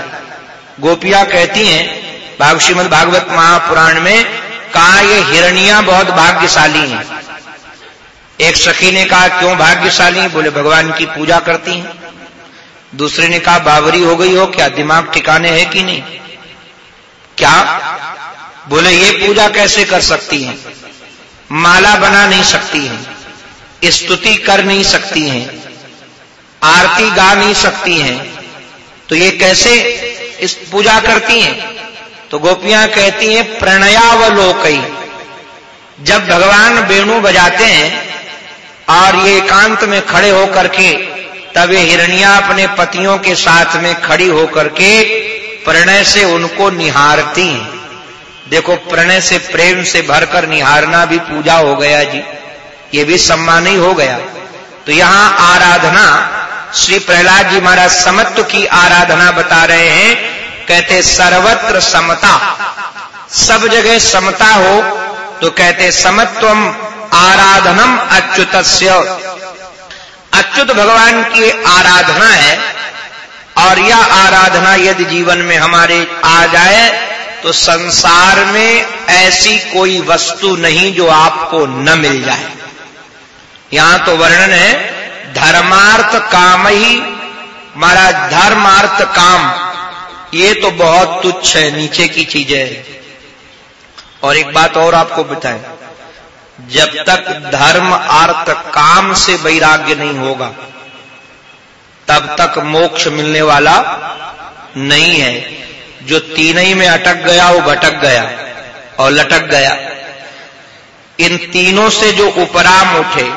गोपियाँ कहती हैं, भाग श्रीमद भागवत महापुराण में कहा, ये हिरणिया बहुत भाग्यशाली हैं। एक सखी ने कहा, क्यों भाग्यशाली? बोले, भगवान की पूजा करती हैं। दूसरे ने कहा, बावरी हो गई हो, क्या दिमाग ठिकाने है कि नहीं? क्या? बोले, ये पूजा कैसे कर सकती हैं? माला बना नहीं सकती हैं, स्तुति कर नहीं सकती हैं, आरती गा नहीं सकती हैं तो ये कैसे इस पूजा करती हैं? तो गोपियाँ कहती हैं, प्रणयावलोकई, जब भगवान वेणु बजाते हैं और ये एकांत में खड़े होकर के, तब ये हिरणिया अपने पतियों के साथ में खड़ी होकर के प्रणय से उनको निहारती हैं। देखो, प्रणय से प्रेम से भरकर निहारना भी पूजा हो गया जी। ये भी सम्मान ही हो गया। तो यहाँ आराधना, श्री प्रहलाद जी महाराज समत्व की आराधना बता रहे हैं। कहते, सर्वत्र समता। सब जगह समता हो तो कहते, समत्वम आराधनम अच्युत अच्युत भगवान की आराधना है, और यह आराधना यदि जीवन में हमारे आ जाए तो संसार में ऐसी कोई वस्तु नहीं जो आपको न मिल जाए। यहाँ तो वर्णन है, धर्मार्थ काम ही, महाराज धर्मार्थ काम, ये तो बहुत तुच्छ है, नीचे की चीज़ें। और एक बात और आपको बताएँ, जब तक धर्म अर्थ काम से वैराग्य नहीं होगा, तब तक मोक्ष मिलने वाला नहीं है। जो तीन ही में अटक गया, वो भटक गया और लटक गया। इन तीनों से जो उपराम उठे,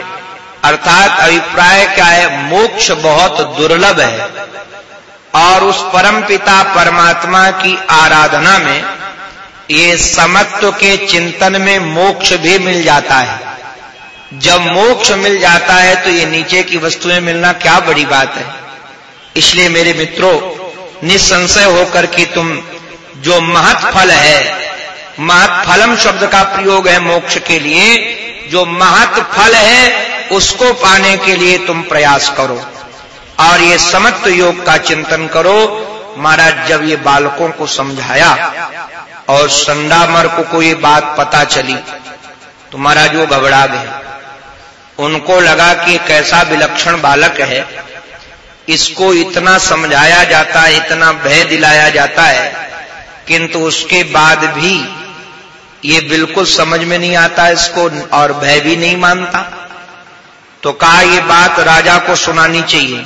अर्थात अभिप्राय क्या है, मोक्ष बहुत दुर्लभ है। और उस परम पिता परमात्मा की आराधना में ये समत्व के चिंतन में मोक्ष भी मिल जाता है। जब मोक्ष मिल जाता है तो ये नीचे की वस्तुएँ मिलना क्या बड़ी बात है। इसलिए मेरे मित्रों निसंशय होकर कि तुम जो महत फल है, महत फलम शब्द का प्रयोग है मोक्ष के लिए, जो महत फल है, उसको पाने के लिए तुम प्रयास करो। और ये समत्व योग का चिंतन करो। महाराज, जब ये बालकों को समझाया और संडामर को कोई बात पता चली तो महाराज वो घबरा गए। उनको लगा कि कैसा विलक्षण बालक है। इसको इतना समझाया जाता है, इतना भय दिलाया जाता है, किंतु उसके बाद भी ये बिल्कुल समझ में नहीं आता इसको और भय भी नहीं मानता। तो कहा ये बात राजा को सुनानी चाहिए,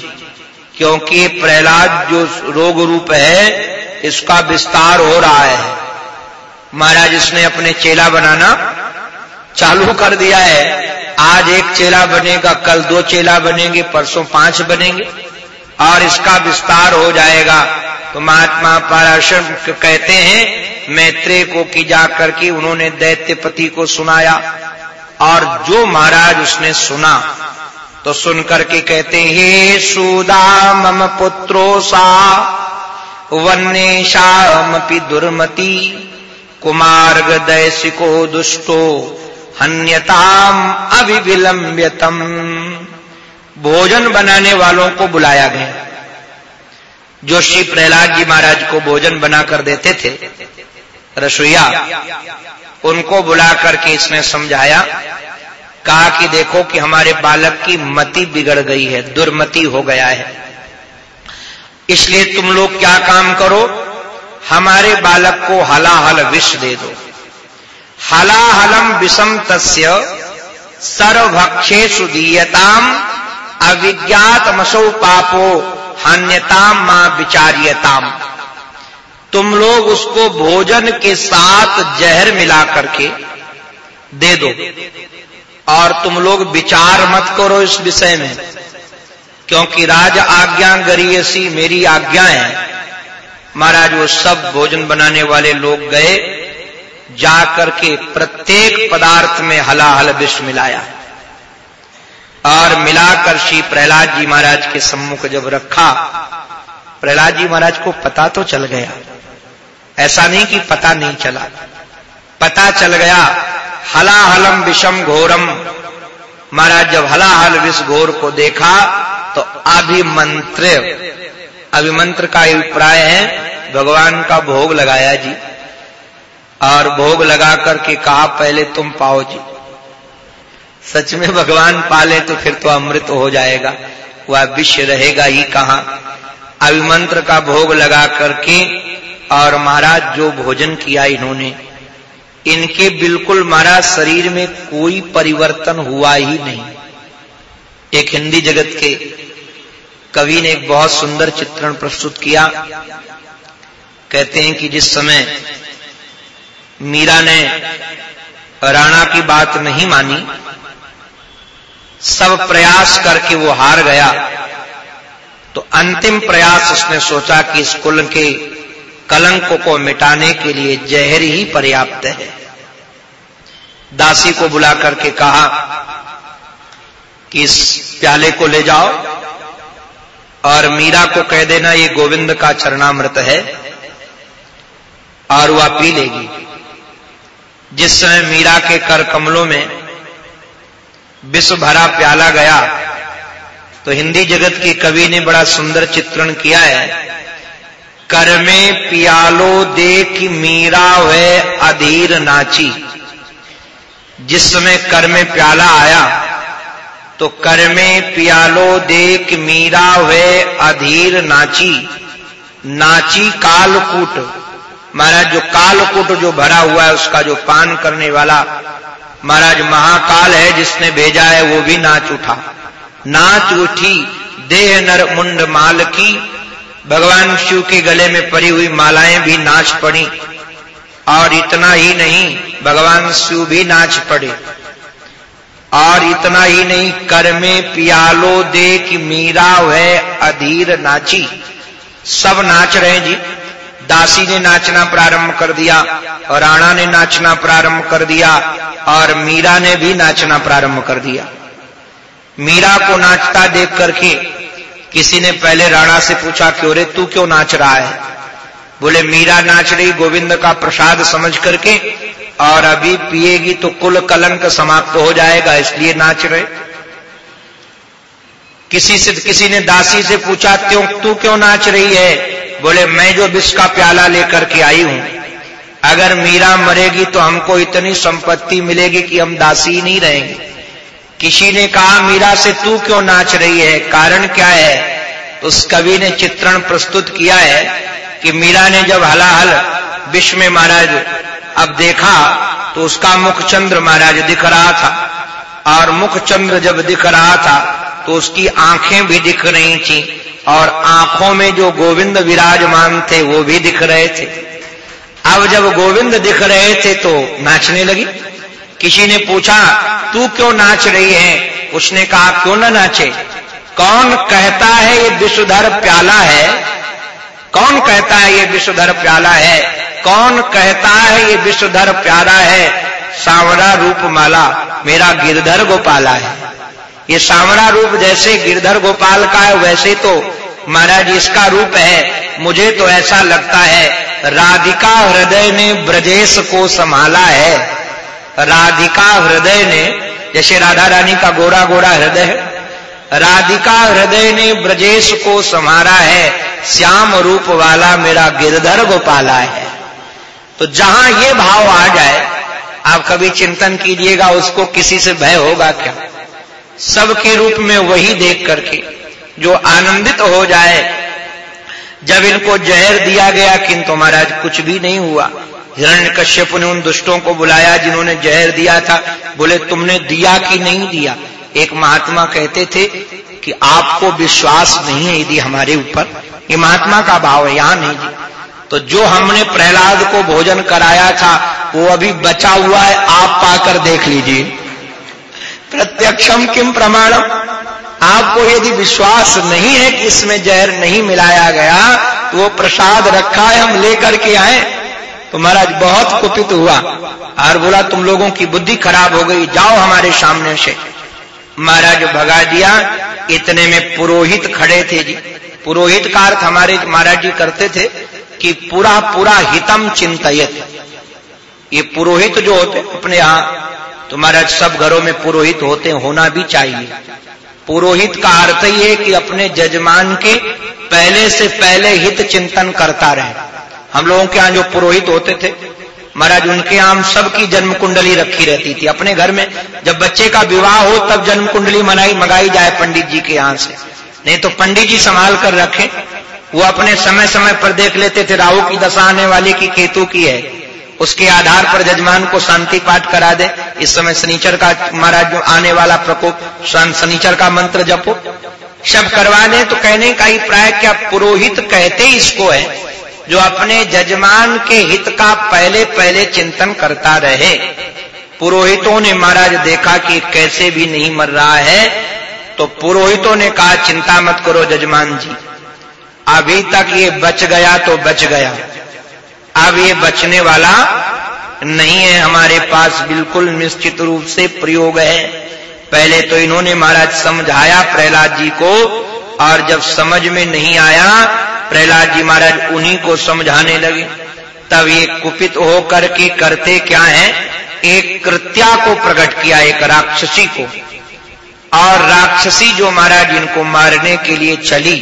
क्योंकि प्रहलाद जो रोग रूप है, इसका विस्तार हो रहा है। महाराज, इसने अपने चेला बनाना चालू कर दिया है। आज एक चेला बनेगा, कल दो चेला बनेंगे, परसों पाँच बनेंगे। और इसका विस्तार हो जाएगा। तो महात्मा पराशर कहते हैं मैत्रेय को की जाकर के उन्होंने दैत्यपति को सुनाया। और जो महाराज उसने सुना तो सुनकर के कहते हे सुदा मम पुत्रो सा वन्येशामपि दुर्मति, कुमार्ग दैसिको दुष्टो, हन्यताम अविविलंब्यतम भोजन बनाने वालों को बुलाया गया। जो श्री प्रहलाद जी महाराज को भोजन बनाकर देते थे, रसोईया, उनको बुला करके इसने समझाया, कहा कि देखो कि हमारे बालक की मति बिगड़ गई है, दुर्मति हो गया है। इसलिए तुम लोग क्या काम करो, हमारे बालक को हलाहल विष दे दो। हलाहलम विषम तस्य सर्वभक्षे सुदीयताम अविज्ञात मसो पापो हन्यताम माँ विचार्यताम। तुम लोग उसको भोजन के साथ जहर मिला करके दे दो। और तुम लोग विचार मत करो इस विषय में, क्योंकि राज आज्ञा गरीयसी मेरी आज्ञा है। महाराज, वो सब भोजन बनाने वाले लोग गए, जाकर के प्रत्येक पदार्थ में हलाहल विष मिलाया। और मिलाकर श्री प्रहलाद जी महाराज के सम्मुख जब रखा, प्रहलाद जी महाराज को पता तो चल गया। ऐसा नहीं कि पता नहीं चला। पता चल गया, हलाहलम विषम घोरम। महाराज जब हलाहल विष घोर को देखा तो अभिमंत्र अभिमंत्र का अभिप्राय है, भगवान का भोग लगाया जी। और भोग लगा करके कहा, पहले तुम पाओ जी। सच में भगवान पाले तो फिर तो अमृत हो जाएगा। वह विश्व रहेगा ही कहा? अभिमंत्र का भोग लगा करके और महाराज जो भोजन किया इन्होंने, इनके बिल्कुल महाराज शरीर में कोई परिवर्तन हुआ ही नहीं। एक हिंदी जगत के कवि ने एक बहुत सुंदर चित्रण प्रस्तुत किया। कहते हैं कि जिस समय मीरा ने राणा की बात नहीं मानी सब प्रयास करके वो हार गया। तो अंतिम प्रयास उसने सोचा कि इस कुल के कलंक को मिटाने के लिए जहर ही पर्याप्त है। दासी को बुला करके कहा कि इस प्याले को ले जाओ और मीरा को कह देना ये गोविंद का चरणामृत है और वह पी लेगी। जिस समय मीरा के कर कमलों में विश्व भरा प्याला गया। तो हिंदी जगत के कवि ने बड़ा सुंदर चित्रण किया है। कर में पियालो देख मीरा वे अधीर नाची। जिस समय कर में प्याला आया तो कर में पियालो देख मीरा वे अधीर नाची। नाची कालकूट। महाराज, जो कालकूट जो भरा हुआ है, उसका जो पान करने वाला महाराज, महाकाल है जिसने भेजा है, वो भी नाच उठा। नाच उठी, देह नर मुंड माल की, भगवान शिव के गले में पड़ी हुई मालाएँ भी नाच पड़ी। और इतना ही नहीं, भगवान शिव भी नाच पड़े। और इतना ही नहीं कर में पियालो दे कि मीरा है अधीर नाची। सब नाच रहे जी। दासी ने नाचना प्रारंभ कर दिया और राणा ने नाचना प्रारंभ कर दिया, और मीरा ने भी नाचना प्रारंभ कर दिया। मीरा को नाचता देख करके किसी ने पहले राणा से पूछा, क्यों रे, तू क्यों नाच रहा है? बोले, मीरा नाच रही, गोविंद का प्रसाद समझ करके, और अभी पिएगी तो कुल कलंक समाप्त हो जाएगा, इसलिए नाच रहे। किसी से, किसी ने दासी से पूछा, क्यों, तू क्यों नाच रही है? बोले, मैं जो विष का प्याला लेकर के आई हूँ, अगर मीरा मरेगी तो हमको इतनी संपत्ति मिलेगी कि हम दासी नहीं रहेंगे। किसी ने कहा, मीरा से तू क्यों नाच रही है? कारण क्या है? तो उस कवि ने चित्रण प्रस्तुत किया है कि मीरा ने जब हलाहल विश्व में महाराज अब देखा तो उसका मुख चंद्र महाराज दिख रहा था। और मुख चंद्र जब दिख रहा था तो उसकी आँखें भी दिख रही थी। और आँखों में जो गोविंद विराजमान थे, वो भी दिख रहे थे। अब जब गोविंद दिख रहे थे तो नाचने लगी। किसी ने पूछा, तू क्यों नाच रही है? उसने कहा, क्यों ना नाचे? कौन कहता है ये विश्वधर प्याला है? कौन कहता है ये विश्वधर प्याला है? कौन कहता है ये विश्वधर प्याला है? सांवरा रूप माला, मेरा गिरधर गोपाला है। ये सांवरा रूप जैसे गिरधर गोपाल का है, वैसे तो महाराज, इसका रूप है, मुझे तो ऐसा लगता है, राधिका हृदय ने ब्रजेश को संभाला है। राधिका हृदय ने, जैसे राधा रानी का गोरा गोरा हृदय है, राधिका हृदय ने ब्रजेश को संभारा है, श्याम रूप वाला मेरा गिरधर गोपाला है। तो जहाँ ये भाव आ जाए, आप कभी चिंतन कीजिएगा, उसको किसी से भय होगा क्या? सबके रूप में वही देख करके। जो आनंदित हो जाए। जब इनको जहर दिया गया, किंतु महाराज कुछ भी नहीं हुआ। हिरण्य कश्यप ने उन दुष्टों को बुलाया जिन्होंने जहर दिया था। बोले, तुमने दिया कि नहीं दिया? एक महात्मा कहते थे कि, आपको विश्वास नहीं है यदि हमारे ऊपर। ये महात्मा का भाव है, यहाँ नहीं जी। तो जो हमने प्रहलाद को भोजन कराया था, वो अभी बचा हुआ है, आप पाकर देख लीजिए। प्रत्यक्षम किम प्रमाणम? आपको यदि विश्वास नहीं है कि इसमें जहर नहीं मिलाया गया तो वो प्रसाद रखा है, हम लेकर के आए। तो महाराज, बहुत कुपित हुआ और बोला, तुम लोगों की बुद्धि खराब हो गई, जाओ हमारे सामने से। महाराज, भगा दिया। इतने में पुरोहित खड़े थे जी। पुरोहित का अर्थ हमारे महाराज जी करते थे कि पूरा पूरा हितम चिंतित ये पुरोहित जो होते अपने यहाँ तो महाराज, सब घरों में पुरोहित होते, होना भी चाहिए। पुरोहित का अर्थ ही है कि अपने जजमान के पहले से पहले हित चिंतन करता रहे। हम लोगों के यहाँ जो पुरोहित होते थे, महाराज उनके यहाँ सबकी जन्म कुंडली रखी रहती थी। अपने घर में जब बच्चे का विवाह हो, तब जन्म कुंडली मनाई, मंगाई जाए पंडित जी के यहाँ से। नहीं तो पंडित जी संभाल कर रखें। वो अपने समय समय पर देख लेते थे, राहु की दशा आने वाली की, केतु की है। उसके आधार पर जजमान को शांति पाठ करा दे। इस समय शनिचर का महाराज जो आने वाला प्रकोप शनिचर का मंत्र जपो। सब करवा दे तो कहने का ही प्राय क्या पुरोहित कहते इसको है, जो अपने जजमान के हित का पहले पहले चिंतन करता रहे। पुरोहितों ने महाराज देखा कि कैसे भी नहीं मर रहा है तो पुरोहितों ने कहा, चिंता मत करो जजमान जी। अभी तक ये बच गया तो बच गया। अब ये बचने वाला नहीं है, हमारे पास बिल्कुल निश्चित रूप से प्रयोग है। पहले तो इन्होंने महाराज समझाया प्रहलाद जी को, और जब समझ में नहीं आया, प्रहलाद जी महाराज उन्हीं को समझाने लगे। तब ये कुपित होकर के करते क्या है? एक कृत्या को प्रकट किया, एक राक्षसी को। और राक्षसी जो महाराज इनको मारने के लिए चली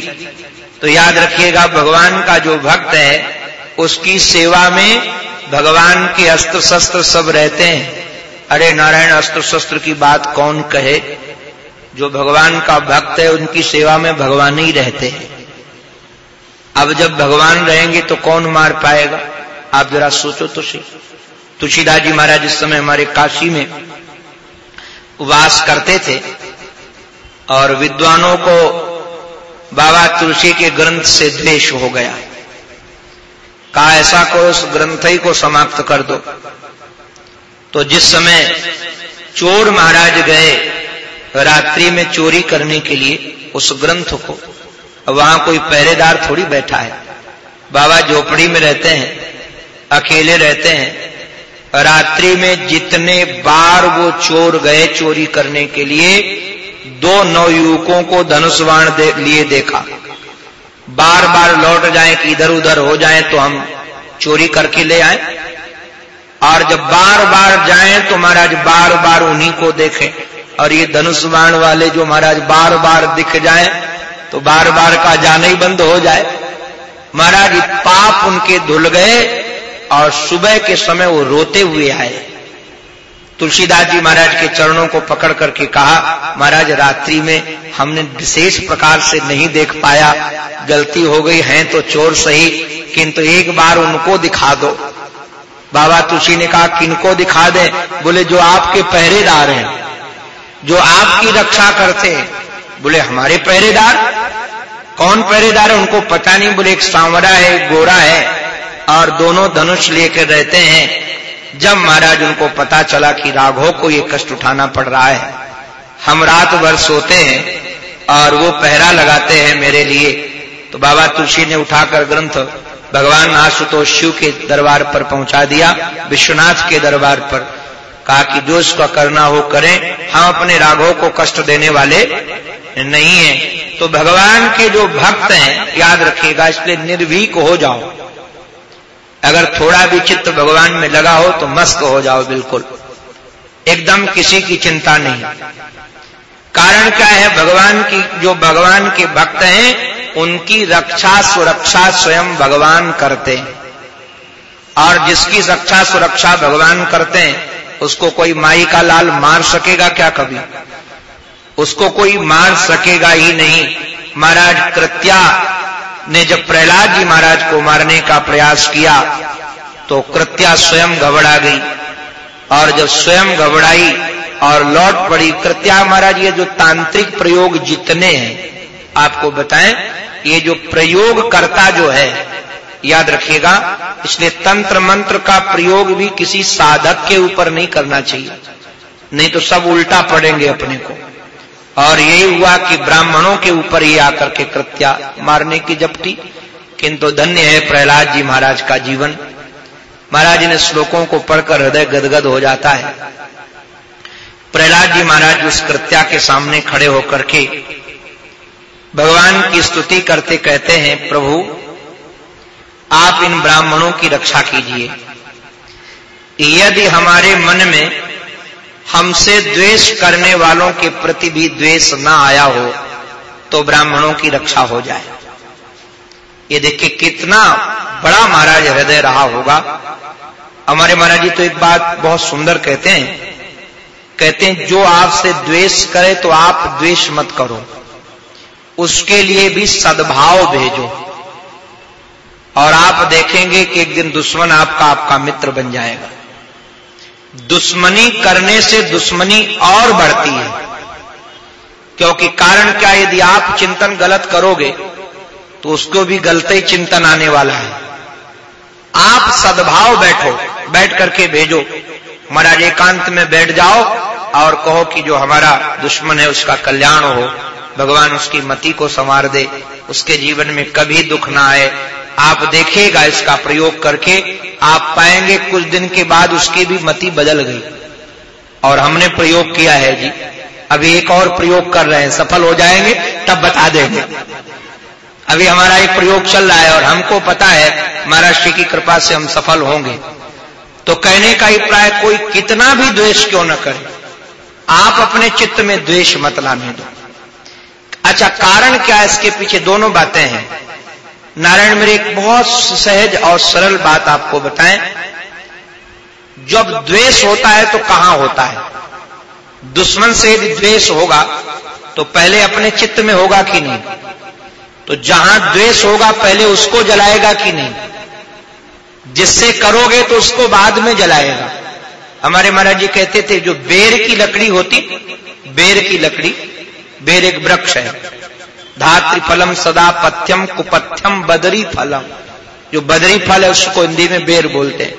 तो याद रखिएगा, भगवान का जो भक्त है उसकी सेवा में भगवान के अस्त्र शस्त्र सब रहते हैं। अरे नारायण अस्त्र शस्त्र की बात कौन कहे? जो भगवान का भक्त है, उनकी सेवा में भगवान ही रहते हैं। अब जब भगवान रहेंगे तो कौन मार पाएगा? आप जरा सोचो तो सही। तुलसीदास जी महाराज इस समय हमारे काशी में वास करते थे और विद्वानों को बाबा तुलसी के ग्रंथ से द्वेष हो गया। कहा ऐसा करो उस ग्रंथ ही को समाप्त कर दो। तो जिस समय चोर महाराज गए रात्रि में चोरी करने के लिए उस ग्रंथ को वहाँ कोई पहरेदार थोड़ी बैठा है। बाबा झोपड़ी में रहते हैं अकेले रहते हैं रात्रि में जितने बार वो चोर गए चोरी करने के लिए दो नवयुवकों को धनुष्वाण दे, लिए देखा। बार बार लौट जाए कि इधर उधर हो जाए तो हम चोरी करके ले आए। और जब बार बार जाएँ तो महाराज बार बार उन्हीं को देखें। और ये धनुष्वाण वाले जो महाराज बार बार दिख जाए तो बार बार का जाना ही बंद हो जाए। महाराज पाप उनके धुल गए, और सुबह के समय वो रोते हुए आए। तुलसीदास जी महाराज के चरणों को पकड़ करके कहा, महाराज, रात्रि में हमने विशेष प्रकार से नहीं देख पाया। गलती हो गई, है तो चोर सही, किंतु एक बार उनको दिखा दो। बाबा तुलसी ने कहा, किनको दिखा दे? बोले, जो आपके पहरेदार हैं, जो आपकी रक्षा करते हैं। बोले, हमारे पहरेदार? कौन पहरेदार है? उनको पता नहीं। बोले, एक सांवरा है गोरा है, और दोनों धनुष लेकर रहते हैं। जब महाराज उनको पता चला कि राघव को ये कष्ट उठाना पड़ रहा है, हम रात भर सोते हैं और वो पहरा लगाते हैं मेरे लिए। तो बाबा तुलसी ने उठाकर ग्रंथ भगवान आशुतोष शिव के दरबार पर पहुँचा दिया, विश्वनाथ के दरबार पर। कहा कि जो इसका करना हो करें, हम अपने राघव को कष्ट देने वाले नहीं है। तो भगवान के जो भक्त हैं, याद रखिएगा, इसलिए निर्भीक हो जाओ। अगर थोड़ा भी चित्त भगवान में लगा हो तो मस्त हो जाओ बिल्कुल। एकदम किसी की चिंता नहीं। कारण क्या है? भगवान की, जो भगवान के भक्त हैं, उनकी रक्षा सुरक्षा स्वयं भगवान करते हैं। और जिसकी रक्षा सुरक्षा भगवान करते हैं, उसको कोई माई का लाल मार सकेगा क्या कभी? उसको कोई मार सकेगा ही नहीं। महाराज कृत्या ने जब प्रहलाद जी महाराज को मारने का प्रयास किया तो कृत्या स्वयं घबरा गई। और जब स्वयं घबराई और लौट पड़ी, कृत्या महाराज, ये जो तांत्रिक प्रयोग जितने हैं, आपको बताएँ, ये जो प्रयोग करता जो है, याद रखिएगा, इसलिए तंत्र मंत्र का प्रयोग भी किसी साधक के ऊपर नहीं करना चाहिए। नहीं तो सब उल्टा पड़ेंगे अपने को। और यही हुआ कि ब्राह्मणों के ऊपर ही आकर के कृत्या मारने की जपटी। किंतु धन्य है प्रहलाद जी महाराज का जीवन। महाराज ने श्लोकों को पढ़कर हृदय गदगद हो जाता है। प्रहलाद जी महाराज उस कृत्या के सामने खड़े होकर के भगवान की स्तुति करते कहते हैं, प्रभु, आप इन ब्राह्मणों की रक्षा कीजिए। यदि हमारे मन में हमसे द्वेष करने वालों के प्रति भी द्वेष न आया हो तो ब्राह्मणों की रक्षा हो जाए। ये देखिए कितना बड़ा महाराज हृदय रहा होगा। हमारे महाराज जी तो एक बात बहुत सुंदर कहते हैं। कहते हैं, जो आपसे द्वेष करे तो आप द्वेष मत करो। उसके लिए भी सद्भाव भेजो। और आप देखेंगे कि एक दिन दुश्मन आपका आपका मित्र बन जाएगा। दुश्मनी करने से दुश्मनी और बढ़ती है। क्योंकि कारण क्या, यदि आप चिंतन गलत करोगे तो उसको भी गलत ही चिंतन आने वाला है। आप सद्भाव बैठो, बैठ करके भेजो, महाराज एकांत में बैठ जाओ और कहो कि जो हमारा दुश्मन है, उसका कल्याण हो, भगवान उसकी मति को संवार दे, उसके जीवन में कभी दुख ना आए आप देखिएगा इसका प्रयोग करके, आप पाएँगे कुछ दिन के बाद उसकी भी मति बदल गई। और हमने प्रयोग किया है जी। अभी एक और प्रयोग कर रहे हैं। सफल हो जाएँगे, तब बता देंगे। अभी हमारा एक प्रयोग चल रहा है और हमको पता है महाराष्ट्र की कृपा से हम सफल होंगे। तो कहने का अभिप्राय कोई कितना भी द्वेष क्यों न करे, आप अपने चित्त में द्वेष मत लाने दो। अच्छा कारण क्या है इसके पीछे? दोनों बातें हैं। नारायण मेरे एक बहुत सहज और सरल बात आपको बताएँ। जब द्वेष होता है तो कहाँ होता है? दुश्मन से यदि द्वेष होगा तो पहले अपने चित्त में होगा कि नहीं? तो जहाँ द्वेष होगा, पहले उसको जलाएगा कि नहीं? जिससे करोगे तो उसको बाद में जलाएगा। हमारे महाराज जी कहते थे, जो बेर की लकड़ी होती, बेर की लकड़ी, बेर एक वृक्ष है। धात्री फलम सदा पथ्यम कुपथ्यम बदरी फलम जो बदरी फल है, उसको हिंदी में बेर बोलते हैं।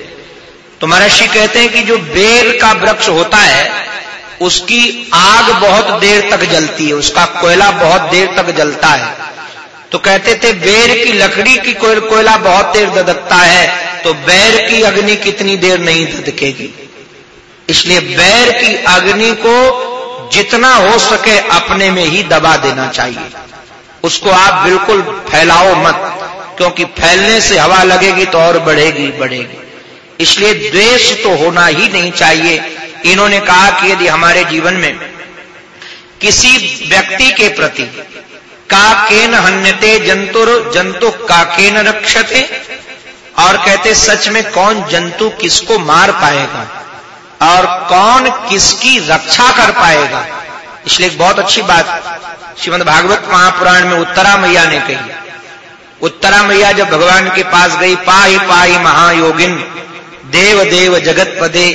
तो महर्षि कहते हैं कि जो बेर का वृक्ष होता है, उसकी आग बहुत देर तक जलती है, उसका कोयला बहुत देर तक जलता है। तो कहते थे, बेर की लकड़ी की कोयला बहुत देर ददकता है तो बैर की अग्नि कितनी देर नहीं ददकेगी। इसलिए बैर की अग्नि को जितना हो सके अपने में ही दबा देना चाहिए। उसको आप बिल्कुल फैलाओ मत, क्योंकि फैलने से हवा लगेगी तो और बढ़ेगी बढ़ेगी। इसलिए द्वेष तो होना ही नहीं चाहिए। इन्होंने कहा कि यदि हमारे जीवन में किसी व्यक्ति के प्रति काकेन हन्यते जंतुर, जंतु काकेन रक्षते, और कहते, सच में कौन जंतु किसको मार पाएगा, और कौन किसकी रक्षा कर पाएगा इसलिए एक बहुत अच्छी बात श्रीमद भागवत महापुराण में उत्तरा मैया ने कही। उत्तरा मैया जब भगवान के पास गई, पाई पाई महायोगिन, देव देव जगत पदे,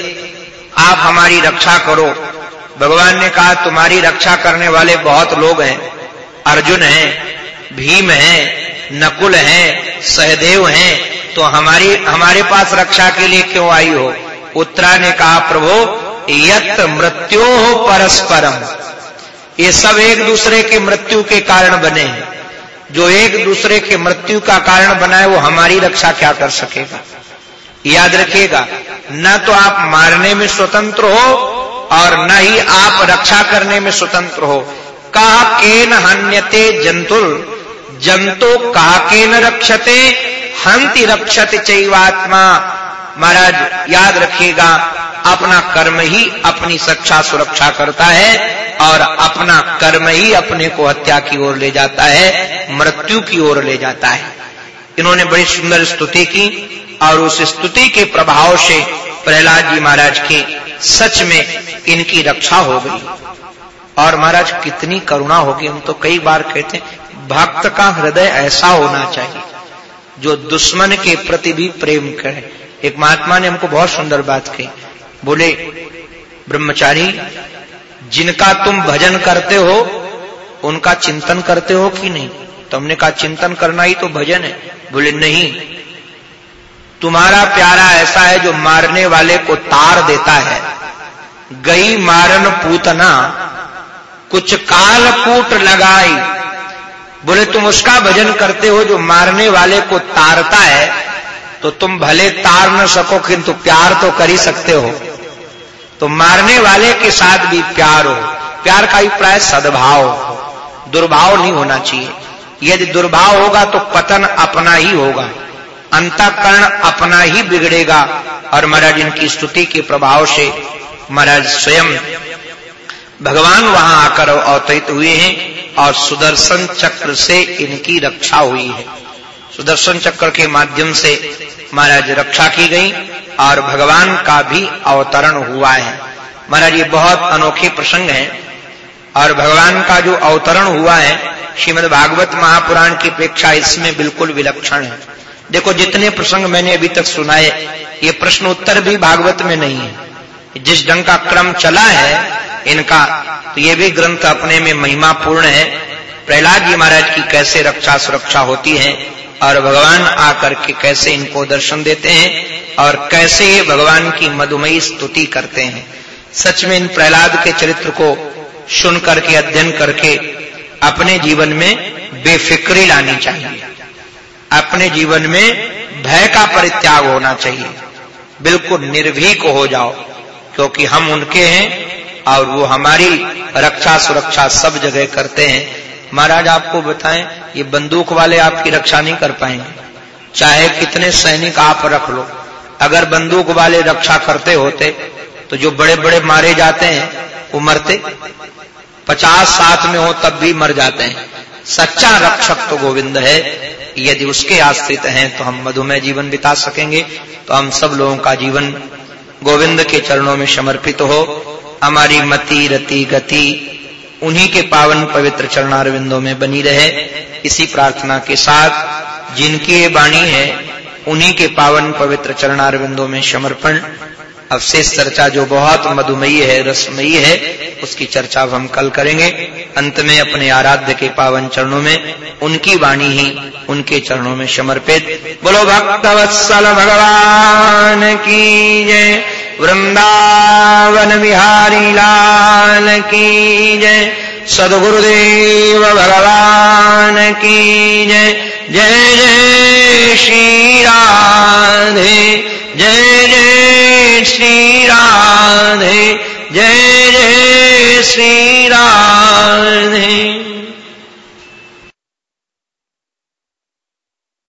आप हमारी रक्षा करो। भगवान ने कहा, तुम्हारी रक्षा करने वाले बहुत लोग हैं। अर्जुन हैं, भीम हैं, नकुल हैं, सहदेव हैं तो हमारी, हमारे पास रक्षा के लिए क्यों आई हो? उत्तरा ने कहा, प्रभु यत मृत्यु परस्परम। ये सब एक दूसरे की मृत्यु के कारण बने हैं। जो एक दूसरे के मृत्यु का कारण बनाए, वो हमारी रक्षा क्या कर सकेगा? याद रखिएगा, न तो आप मारने में स्वतंत्र हो और न ही आप रक्षा करने में स्वतंत्र हो। कहा केन हन्यते जंतुल, जंतु कहा केन रक्षते हंति रक्षत चैवात्मा। महाराज, याद रखिएगा अपना कर्म ही अपनी सच्चा सुरक्षा करता है और अपना कर्म ही अपने को हत्या की ओर ले जाता है, मृत्यु की ओर ले जाता है। इन्होंने बड़ी सुंदर स्तुति की और उस स्तुति के प्रभाव से प्रहलाद जी महाराज की सच में इनकी रक्षा हो गई। और महाराज, कितनी करुणा होगी, हम तो कई बार कहते हैं, भक्त का हृदय ऐसा होना चाहिए जो दुश्मन के प्रति भी प्रेम करे। एक महात्मा ने हमको बहुत सुंदर बात कही बोले, ब्रह्मचारी, जिनका तुम भजन करते हो, उनका चिंतन करते हो कि नहीं? तो हमने कहा, चिंतन करना ही तो भजन है। बोले, नहीं। तुम्हारा प्यारा ऐसा है जो मारने वाले को तार देता है। गई मारन पूतना, कुछ काल कूट लगाई। बोले, तुम उसका भजन करते हो जो मारने वाले को तारता है तो तुम भले तार न सको, किंतु प्यार तो कर ही सकते हो। तो मारने वाले के साथ भी प्यार हो। प्यार का अभिप्राय सद्भाव दुर्भाव नहीं होना चाहिए। यदि दुर्भाव होगा तो पतन अपना ही होगा। अंतकरण अपना ही बिगड़ेगा। और महाराज इनकी स्तुति के प्रभाव से महाराज स्वयं भगवान वहाँ आकर अवतरित हुए हैं और सुदर्शन चक्र से इनकी रक्षा हुई है। सुदर्शन चक्र के माध्यम से महाराज रक्षा की गई और भगवान का भी अवतरण हुआ है। महाराज, ये बहुत अनोखे प्रसंग है और भगवान का जो अवतरण हुआ है, श्रीमद भागवत महापुराण की अपेक्षा इसमें बिल्कुल विलक्षण है। देखो, जितने प्रसंग मैंने अभी तक सुनाए, ये प्रश्न उत्तर भी भागवत में नहीं है। जिस ढंग का क्रम चला है इनका तो ये भी ग्रंथ अपने में महिमा पूर्ण है। प्रहलाद जी महाराज की कैसे रक्षा सुरक्षा होती है और भगवान आकर के कैसे इनको दर्शन देते हैं और कैसे ये भगवान की मधुमयी स्तुति करते हैं। सच में इन प्रहलाद के चरित्र को सुन करके अध्ययन करके अपने जीवन में बेफिक्री लानी चाहिए। अपने जीवन में भय का परित्याग होना चाहिए। बिल्कुल निर्भीक हो जाओ, क्योंकि हम उनके हैं और वो हमारी रक्षा सुरक्षा सब जगह करते हैं। महाराज आपको बताएँ, ये बंदूक वाले आपकी रक्षा नहीं कर पाएँगे। चाहे कितने सैनिक आप रख लो। अगर बंदूक वाले रक्षा करते होते तो जो बड़े बड़े मारे जाते हैं, वो मरते। पचास साथ में हो, तब भी मर जाते हैं। सच्चा रक्षक तो गोविंद है। यदि उसके आश्रित हैं तो हम मधुमेह जीवन बिता सकेंगे। तो हम सब लोगों का जीवन गोविंद के चरणों में समर्पित हो। हमारी मति रति गति उन्हीं के पावन पवित्र चरणारविंदों में बनी रहे। इसी प्रार्थना के साथ जिनकी ये वाणी है, उन्हीं के पावन पवित्र चरणारविंदों में समर्पण। अवशेष चर्चा जो बहुत मधुमयी है, रसमयी है, उसकी चर्चा हम कल करेंगे। अंत में अपने आराध्य के पावन चरणों में, उनकी वाणी ही उनके चरणों में समर्पित। बोलो भक्त वत्सल भगवान की जय। वृंदावन बिहारी लाल की जय। सदगुरुदेव भगवान की जय जय जय श्री राधे, जय जय श्री राधे, जय जय श्री राधे।